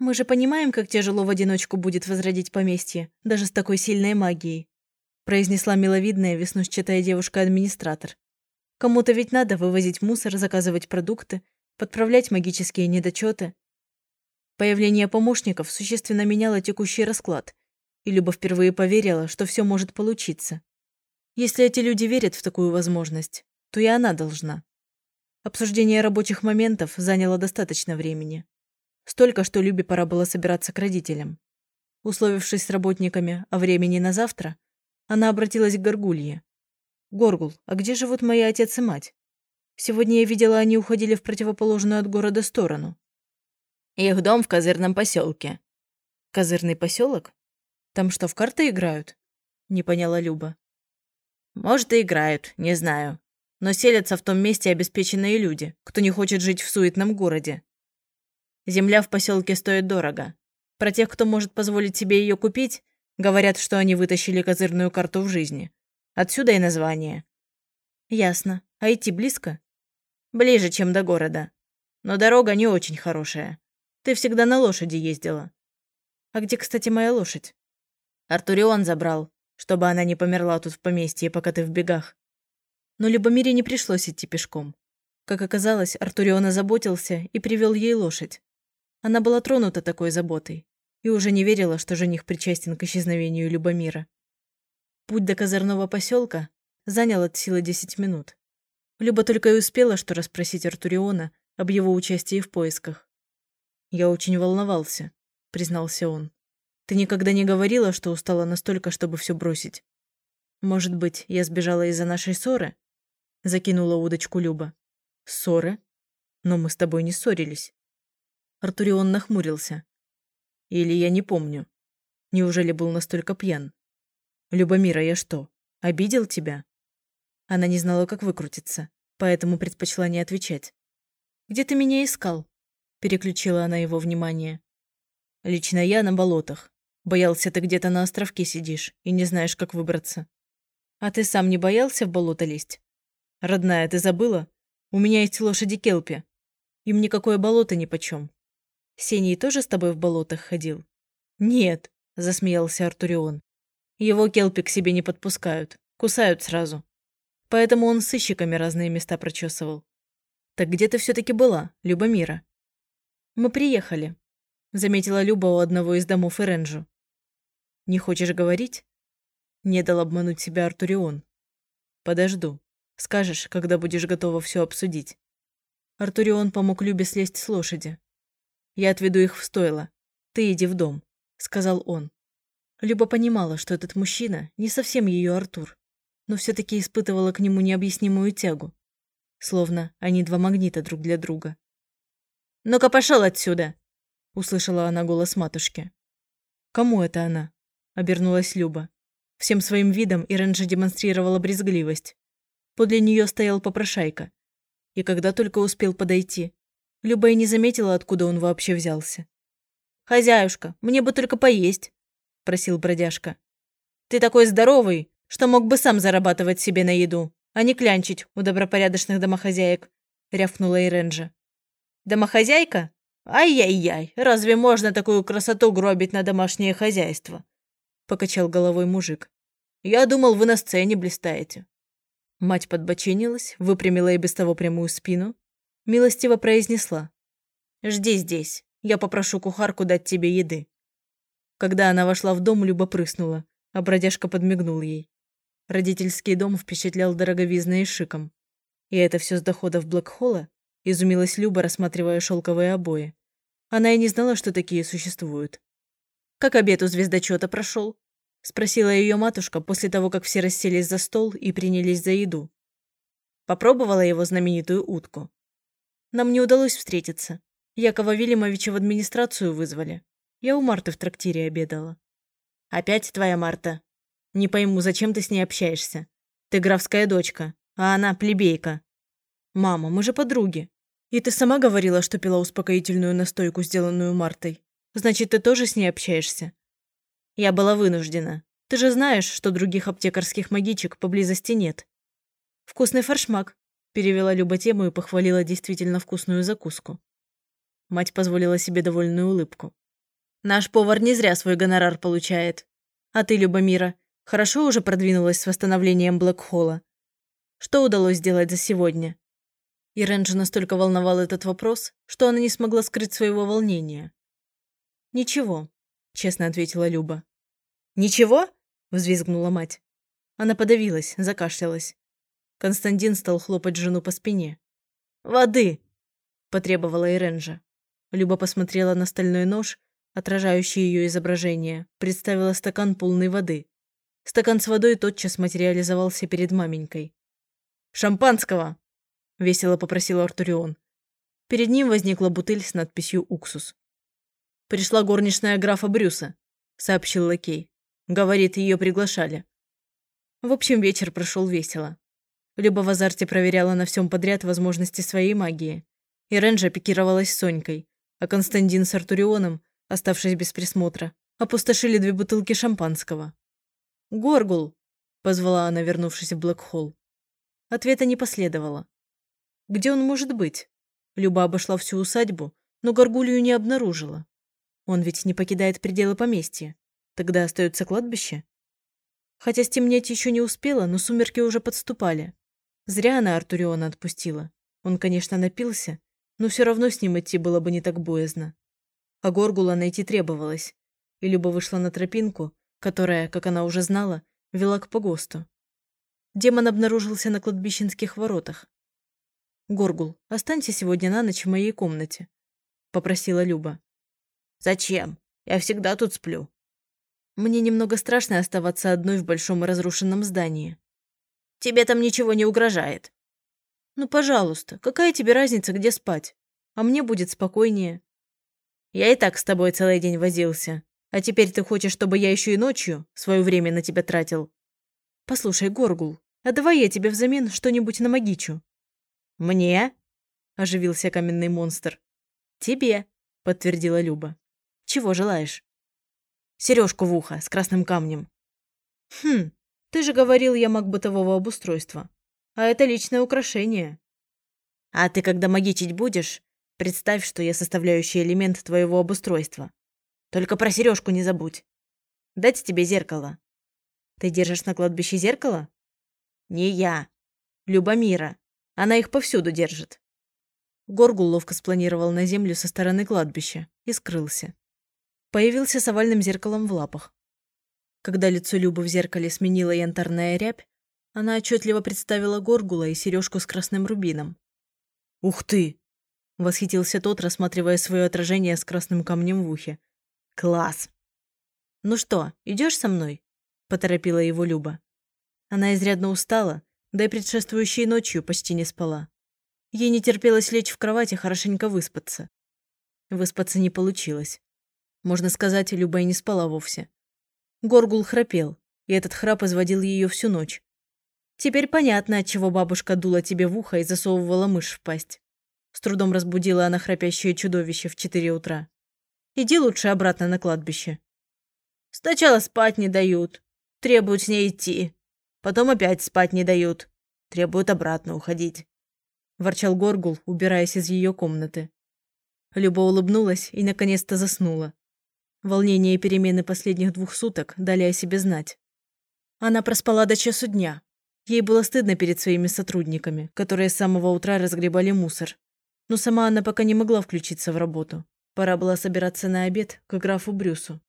[SPEAKER 1] Мы же понимаем, как тяжело в одиночку будет возродить поместье, даже с такой сильной магией, произнесла миловидная веснушчатая девушка-администратор. Кому-то ведь надо вывозить мусор, заказывать продукты, подправлять магические недочеты. Появление помощников существенно меняло текущий расклад, и Люба впервые поверила, что все может получиться. Если эти люди верят в такую возможность, то и она должна. Обсуждение рабочих моментов заняло достаточно времени. Столько, что Любе пора было собираться к родителям. Условившись с работниками о времени на завтра, она обратилась к Горгулье. «Горгул, а где живут мои отец и мать? Сегодня я видела, они уходили в противоположную от города сторону».
[SPEAKER 2] «Их дом в козырном поселке».
[SPEAKER 1] «Козырный поселок? Там что, в карты играют?» Не поняла Люба.
[SPEAKER 2] «Может, и играют, не знаю. Но селятся в том месте обеспеченные люди, кто не хочет жить в суетном городе. Земля в поселке стоит дорого. Про тех, кто может позволить себе ее купить, говорят, что они вытащили козырную карту в жизни. Отсюда и название».
[SPEAKER 1] «Ясно. А идти близко?»
[SPEAKER 2] «Ближе, чем до города. Но дорога не очень хорошая. Ты всегда на лошади ездила».
[SPEAKER 1] «А где, кстати, моя лошадь?»
[SPEAKER 2] Артурион забрал, чтобы она не померла тут в поместье, пока ты в бегах.
[SPEAKER 1] Но Любомире не пришлось идти пешком. Как оказалось, Артурион озаботился и привел ей лошадь. Она была тронута такой заботой и уже не верила, что жених причастен к исчезновению Любомира. Путь до козырного поселка занял от силы 10 минут. Люба только и успела, что расспросить Артуриона об его участии в поисках. «Я очень волновался», — признался он. Ты никогда не говорила, что устала настолько, чтобы все бросить. Может быть, я сбежала из-за нашей ссоры? Закинула удочку Люба. Ссоры? Но мы с тобой не ссорились. Артурион нахмурился. Или я не помню. Неужели был настолько пьян? Любомира, я что, обидел тебя? Она не знала, как выкрутиться, поэтому предпочла не отвечать. «Где ты меня искал?» Переключила она его внимание. «Лично я на болотах. Боялся ты где-то на островке сидишь и не знаешь, как выбраться. А ты сам не боялся в болото лезть? Родная, ты забыла? У меня есть лошади Келпи. Им никакое болото нипочем. Сений тоже с тобой в болотах ходил? Нет, засмеялся Артурион. Его Келпи к себе не подпускают, кусают сразу. Поэтому он сыщиками разные места прочесывал. Так где ты все-таки была, Любомира? Мы приехали, заметила Люба у одного из домов Эренжу. Не хочешь говорить? Не дал обмануть себя Артурион. Подожду.
[SPEAKER 2] Скажешь, когда будешь готова все обсудить. Артурион помог Любе слезть с лошади. «Я отведу их в стойло. Ты иди в дом», — сказал он. Люба понимала, что этот мужчина не совсем ее Артур, но все-таки испытывала к нему необъяснимую тягу. Словно они два магнита друг для друга. «Ну-ка пошел отсюда!» — услышала она голос матушки. «Кому это она?» — обернулась Люба. Всем своим видом Иренжа демонстрировала брезгливость. Подле нее стоял попрошайка. И когда только успел подойти, Люба и не заметила, откуда он вообще взялся. «Хозяюшка, мне бы только поесть», – просил бродяжка. «Ты такой здоровый, что мог бы сам зарабатывать себе на еду, а не клянчить у добропорядочных домохозяек», – рявкнула Иренжа. «Домохозяйка? Ай-яй-яй, разве можно такую красоту гробить на домашнее хозяйство?» – покачал головой мужик. «Я думал, вы на сцене блистаете». Мать подбоченилась, выпрямила и без того прямую спину, милостиво произнесла. «Жди здесь, я попрошу кухарку дать тебе еды». Когда она вошла в дом, Люба прыснула, а бродяжка подмигнул ей. Родительский дом впечатлял дороговизной и шиком. И это все с доходов Блэкхолла? Изумилась Люба, рассматривая шелковые обои. Она и не знала, что такие существуют. «Как обед у звездочета прошел?» Спросила ее матушка после того, как все расселись за стол и принялись за еду. Попробовала его знаменитую утку. Нам не удалось встретиться. Якова Вильямовича в администрацию вызвали. Я у Марты в трактире обедала. Опять твоя Марта. Не пойму, зачем ты с ней общаешься? Ты графская дочка, а она плебейка. Мама, мы же подруги. И ты сама говорила, что пила успокоительную настойку, сделанную Мартой. Значит, ты тоже с ней общаешься? Я была вынуждена. Ты же знаешь, что других аптекарских магичек поблизости нет. Вкусный форшмак, Перевела Люба тему и похвалила действительно вкусную закуску. Мать позволила себе довольную улыбку. «Наш повар не зря свой гонорар получает. А ты, Люба Мира, хорошо уже продвинулась с восстановлением Блэкхолла? Что удалось сделать за сегодня?» Ирен же настолько волновал этот вопрос, что она не смогла скрыть своего волнения. «Ничего», — честно ответила Люба. «Ничего?» — взвизгнула мать. Она подавилась, закашлялась. Константин стал хлопать жену по спине. «Воды!» – потребовала Иренжа. Люба посмотрела на стальной нож, отражающий ее изображение, представила стакан полной воды. Стакан с водой тотчас материализовался перед маменькой. «Шампанского!» – весело попросил Артурион. Перед ним возникла бутыль с надписью «Уксус». «Пришла горничная графа Брюса», – сообщил лакей. Говорит, ее приглашали. В общем, вечер прошел весело. Люба в азарте проверяла на всем подряд возможности своей магии. И Ренджа пикировалась с Сонькой, а Константин с Артурионом, оставшись без присмотра, опустошили две бутылки шампанского. «Горгул!» – позвала она, вернувшись в Блэкхолл. Ответа не последовало. «Где он может быть?» Люба обошла всю усадьбу, но Горгулью не обнаружила. Он ведь не покидает пределы поместья. Тогда остается кладбище. Хотя стемнеть еще не успело, но сумерки уже подступали. Зря она Артуриона отпустила. Он, конечно, напился, но все равно с ним идти было бы не так боязно. А Горгула найти требовалось, и Люба вышла на тропинку, которая, как она уже знала, вела к погосту. Демон обнаружился на кладбищенских воротах. «Горгул, останься сегодня на ночь в моей комнате», — попросила Люба. «Зачем? Я всегда тут сплю». «Мне немного страшно оставаться одной в большом разрушенном здании. Тебе там ничего не угрожает. Ну, пожалуйста, какая тебе разница, где спать? А мне будет спокойнее. Я и так с тобой целый день возился. А теперь ты хочешь, чтобы я еще и ночью свое время на тебя тратил? Послушай, Горгул, а давай я тебе взамен что-нибудь намагичу. Мне? Оживился каменный монстр. Тебе, подтвердила Люба. Чего желаешь? Сережку в ухо с красным камнем. Хм, ты же говорил, я маг бытового обустройства. А это личное украшение. А ты, когда магичить будешь, представь, что я составляющий элемент твоего обустройства. Только про сережку не забудь. Дать тебе зеркало. Ты держишь на кладбище зеркало? Не я. Любомира. Она их повсюду держит. Горгул ловко спланировал на землю со стороны кладбища и скрылся. Появился с овальным зеркалом в лапах. Когда лицо Любы в зеркале сменила янтарная рябь,
[SPEAKER 1] Она отчетливо представила горгула и сережку с красным рубином.
[SPEAKER 2] «Ух ты!»
[SPEAKER 1] – восхитился тот, рассматривая свое отражение с красным камнем в ухе.
[SPEAKER 2] «Класс!»
[SPEAKER 1] «Ну что, идешь со мной?» – поторопила его Люба. Она изрядно устала, да и предшествующей ночью почти не спала. Ей не терпелось лечь в кровать и хорошенько выспаться. Выспаться не получилось. Можно сказать, Люба и не спала вовсе. Горгул храпел, и этот храп изводил ее всю ночь. Теперь понятно, отчего бабушка дула тебе в ухо и засовывала мышь в пасть. С трудом разбудила она храпящее чудовище в четыре утра. Иди лучше обратно на кладбище. Сначала спать не дают, требуют с ней идти. Потом опять спать не дают, требуют обратно уходить ворчал Горгул, убираясь из ее комнаты. Люба улыбнулась и наконец-то заснула. Волнение и перемены последних двух суток дали о себе знать. Она проспала до часу дня. Ей было стыдно перед своими сотрудниками, которые с самого утра разгребали мусор. Но сама она пока не могла включиться в работу. Пора было собираться на обед к графу Брюсу.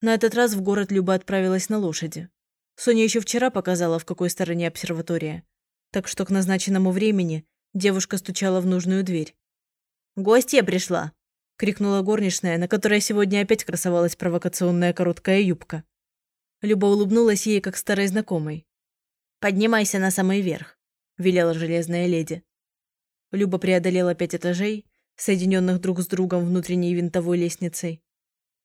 [SPEAKER 1] На этот раз в город Люба отправилась на лошади. Соня еще вчера показала, в какой стороне обсерватория. Так что к назначенному времени Девушка стучала в нужную дверь. «Гостья пришла!» – крикнула горничная, на которой сегодня опять красовалась провокационная короткая юбка. Люба улыбнулась ей, как старой знакомой. «Поднимайся на самый верх», – велела железная леди. Люба преодолела пять этажей, соединенных друг с другом внутренней винтовой лестницей.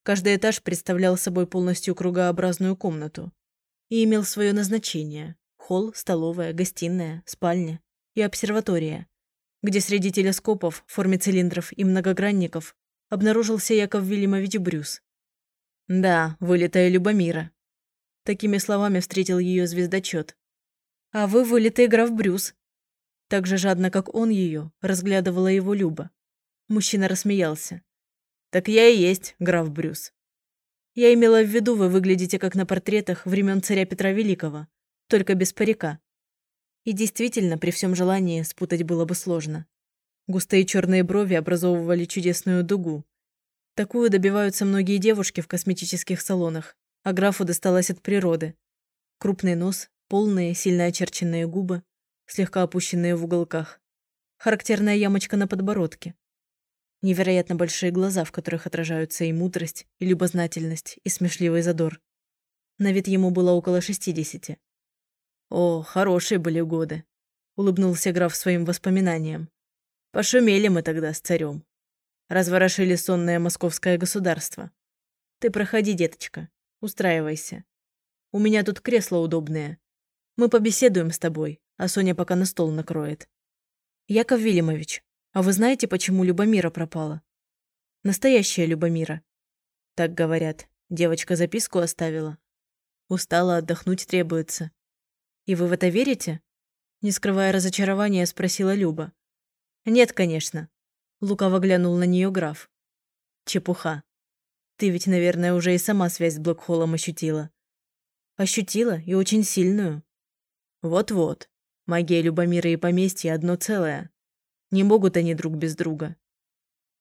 [SPEAKER 1] Каждый этаж представлял собой полностью кругообразную комнату и имел свое назначение – холл, столовая, гостиная, спальня и обсерватория, где среди телескопов в форме цилиндров и многогранников обнаружился Яков Вильямович Брюс. Да, вылитая Любомира. Такими словами встретил ее звездочет. А вы вылитый граф Брюс. Так же жадно, как он ее, разглядывала его Люба. Мужчина рассмеялся. Так я и есть граф Брюс. Я имела в виду, вы выглядите как на портретах времен царя Петра Великого, только без парика. И действительно, при всем желании спутать было бы сложно. Густые черные брови образовывали чудесную дугу. Такую добиваются многие девушки в косметических салонах, а графу досталось от природы. Крупный нос, полные, сильно очерченные губы, слегка опущенные в уголках. Характерная ямочка на подбородке. Невероятно большие глаза, в которых отражаются и мудрость, и любознательность, и смешливый задор. На вид ему было около шестидесяти. «О, хорошие были годы», — улыбнулся граф своим воспоминаниям. «Пошумели мы тогда с царем. Разворошили сонное московское государство. Ты проходи, деточка, устраивайся. У меня тут кресла удобные. Мы побеседуем с тобой, а Соня пока на стол накроет. Яков Вильямович, а вы знаете, почему Любомира пропала? Настоящая Любомира. Так говорят. Девочка записку оставила. Устала, отдохнуть требуется. «И вы в это верите?» Не скрывая разочарования, спросила Люба. «Нет, конечно», — лукаво глянул на нее граф. «Чепуха. Ты ведь, наверное, уже и сама связь с Блэкхоллом ощутила». «Ощутила, и очень сильную». «Вот-вот. Магия Любомира и поместья одно целое. Не могут они друг без друга.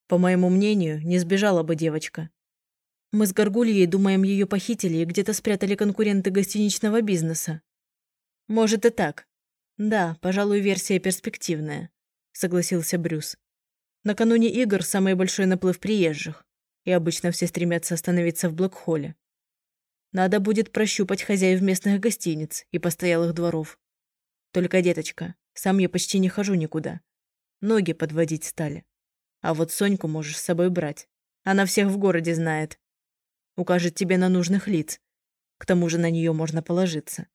[SPEAKER 1] По моему мнению, не сбежала бы девочка. Мы с Горгульей думаем, ее похитили и где-то спрятали конкуренты гостиничного бизнеса. «Может и так. Да, пожалуй, версия перспективная», — согласился Брюс. «Накануне игр самый большой наплыв приезжих, и обычно все стремятся остановиться в Блэкхолле. Надо будет прощупать хозяев местных гостиниц и постоялых дворов. Только, деточка, сам я почти не хожу никуда. Ноги подводить стали. А вот Соньку можешь с собой брать. Она всех в городе знает. Укажет тебе на нужных лиц. К тому же на нее можно положиться.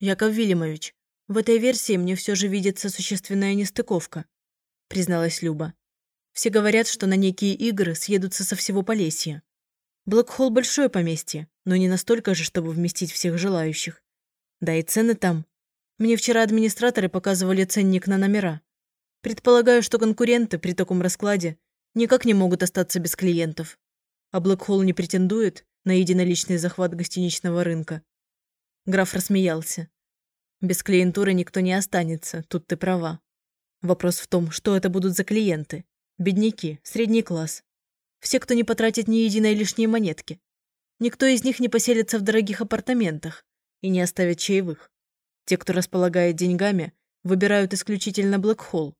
[SPEAKER 1] «Яков Вильямович, в этой версии мне все же видится существенная нестыковка», призналась Люба. «Все говорят, что на некие игры съедутся со всего Полесья. Блэкхолл – большое поместье, но не настолько же, чтобы вместить всех желающих. Да и цены там. Мне вчера администраторы показывали ценник на номера. Предполагаю, что конкуренты при таком раскладе никак не могут остаться без клиентов. А Блэкхолл не претендует на единоличный захват гостиничного рынка. Граф рассмеялся. Без клиентуры никто не останется, тут ты права. Вопрос в том, что это будут за клиенты. Бедняки, средний класс. Все, кто не потратит ни единой лишней монетки. Никто из них не поселится в дорогих апартаментах и не оставит чаевых.
[SPEAKER 2] Те, кто располагает деньгами, выбирают исключительно Блэкхолл.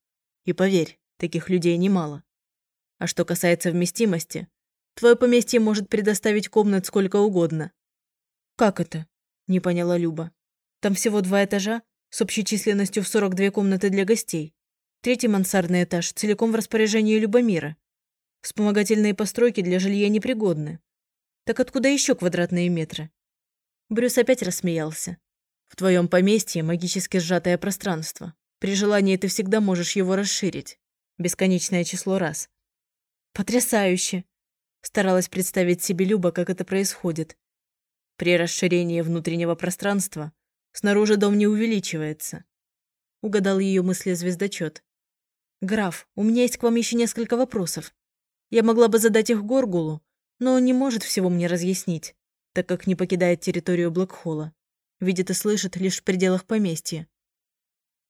[SPEAKER 2] И поверь, таких людей немало. А что касается вместимости, твое поместье может предоставить комнат сколько угодно.
[SPEAKER 1] Как это? Не поняла Люба. Там всего два этажа с общей численностью в 42 комнаты для гостей. Третий мансардный этаж целиком в распоряжении Любомира. Вспомогательные постройки для жилья непригодны. Так откуда еще квадратные метры? Брюс опять рассмеялся. В твоем поместье магически сжатое пространство. При желании ты всегда можешь его расширить. Бесконечное число раз. Потрясающе! Старалась представить себе Люба, как это происходит. При расширении внутреннего пространства снаружи дом не увеличивается. Угадал ее мысли звездочет. «Граф, у меня есть к вам еще несколько вопросов. Я могла бы задать их Горгулу, но он не может всего мне разъяснить, так как не покидает территорию Блэкхолла. Видит и слышит лишь в пределах поместья.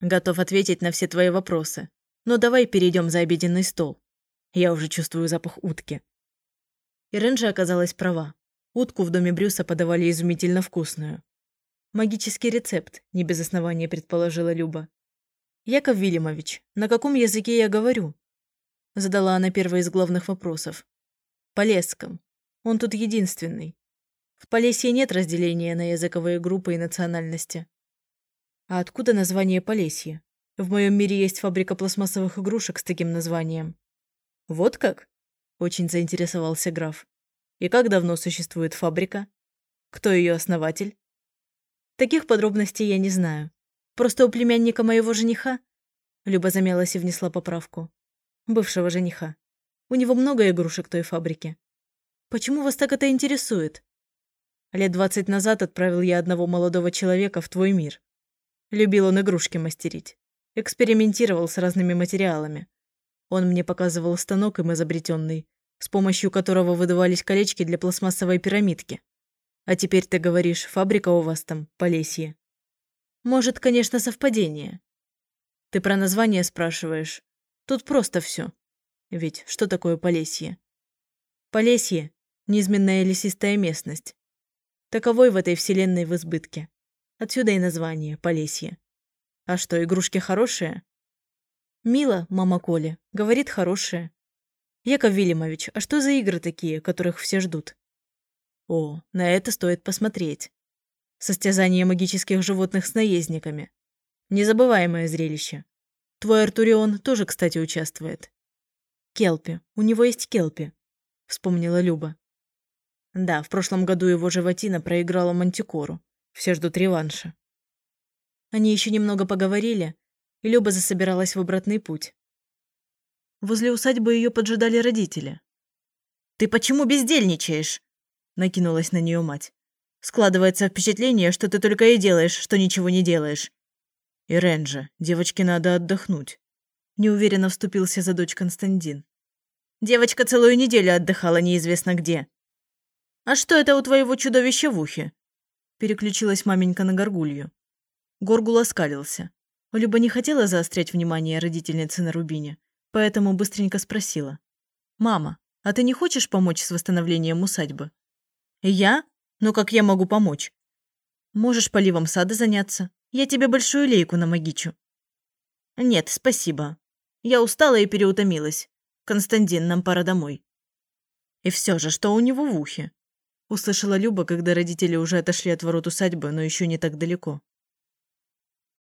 [SPEAKER 1] Готов ответить на все твои вопросы. Но давай перейдем за обеденный стол. Я уже чувствую запах утки. Ирен же оказалась права. Утку в доме Брюса подавали изумительно вкусную. Магический рецепт, не без основания предположила Люба. «Яков Вильямович, на каком языке я говорю?» Задала она первый из главных вопросов. «Полесском. Он тут единственный. В Полесье нет разделения на языковые группы и национальности. А откуда название Полесье? В моем мире есть фабрика пластмассовых игрушек с таким названием. Вот как? Очень заинтересовался граф. И как давно существует фабрика? Кто ее основатель? Таких подробностей я не знаю. Просто у племянника моего жениха Люба замялась и внесла поправку. Бывшего жениха. У него много игрушек той фабрики. Почему вас так это интересует? Лет двадцать назад отправил я одного молодого человека в твой мир. Любил он игрушки мастерить. Экспериментировал с разными материалами. Он мне показывал станок им изобретенный, с помощью которого выдавались колечки для пластмассовой пирамидки. А теперь ты говоришь, фабрика у вас там, Полесье. Может, конечно, совпадение. Ты про название спрашиваешь. Тут просто все. Ведь что такое Полесье? Полесье – низменная лесистая местность. Таковой в этой вселенной в избытке. Отсюда и название Полесье. А что, игрушки хорошие? Мила, мама Коли, говорит хорошие. Яков Вильямович, а что за игры такие, которых все ждут? О, на это стоит посмотреть. Состязание магических животных с наездниками. Незабываемое зрелище. Твой Артурион тоже, кстати, участвует. Келпи. У него есть Келпи. Вспомнила Люба. Да, в прошлом году его животина проиграла Мантикору. Все ждут реванша. Они еще немного поговорили, и Люба засобиралась в обратный путь. Возле усадьбы ее поджидали родители. «Ты почему бездельничаешь?» – накинулась на нее мать. «Складывается впечатление, что ты только и делаешь, что ничего не делаешь». «Ирен девочке надо отдохнуть», – неуверенно вступился за дочь Константин. «Девочка целую неделю отдыхала неизвестно где», «А что это у твоего чудовища в ухе?» Переключилась маменька на горгулью. Горгул оскалился. Люба не хотела заострять внимание родительницы на Рубине, поэтому быстренько спросила. «Мама, а ты не хочешь помочь с восстановлением усадьбы?» «Я? Ну как я могу помочь?» «Можешь поливом сада заняться. Я тебе большую лейку намагичу». «Нет, спасибо. Я устала и переутомилась. Константин, нам пора домой». «И все же, что у него в ухе?» Услышала Люба, когда родители уже отошли от ворот усадьбы, но еще не так далеко.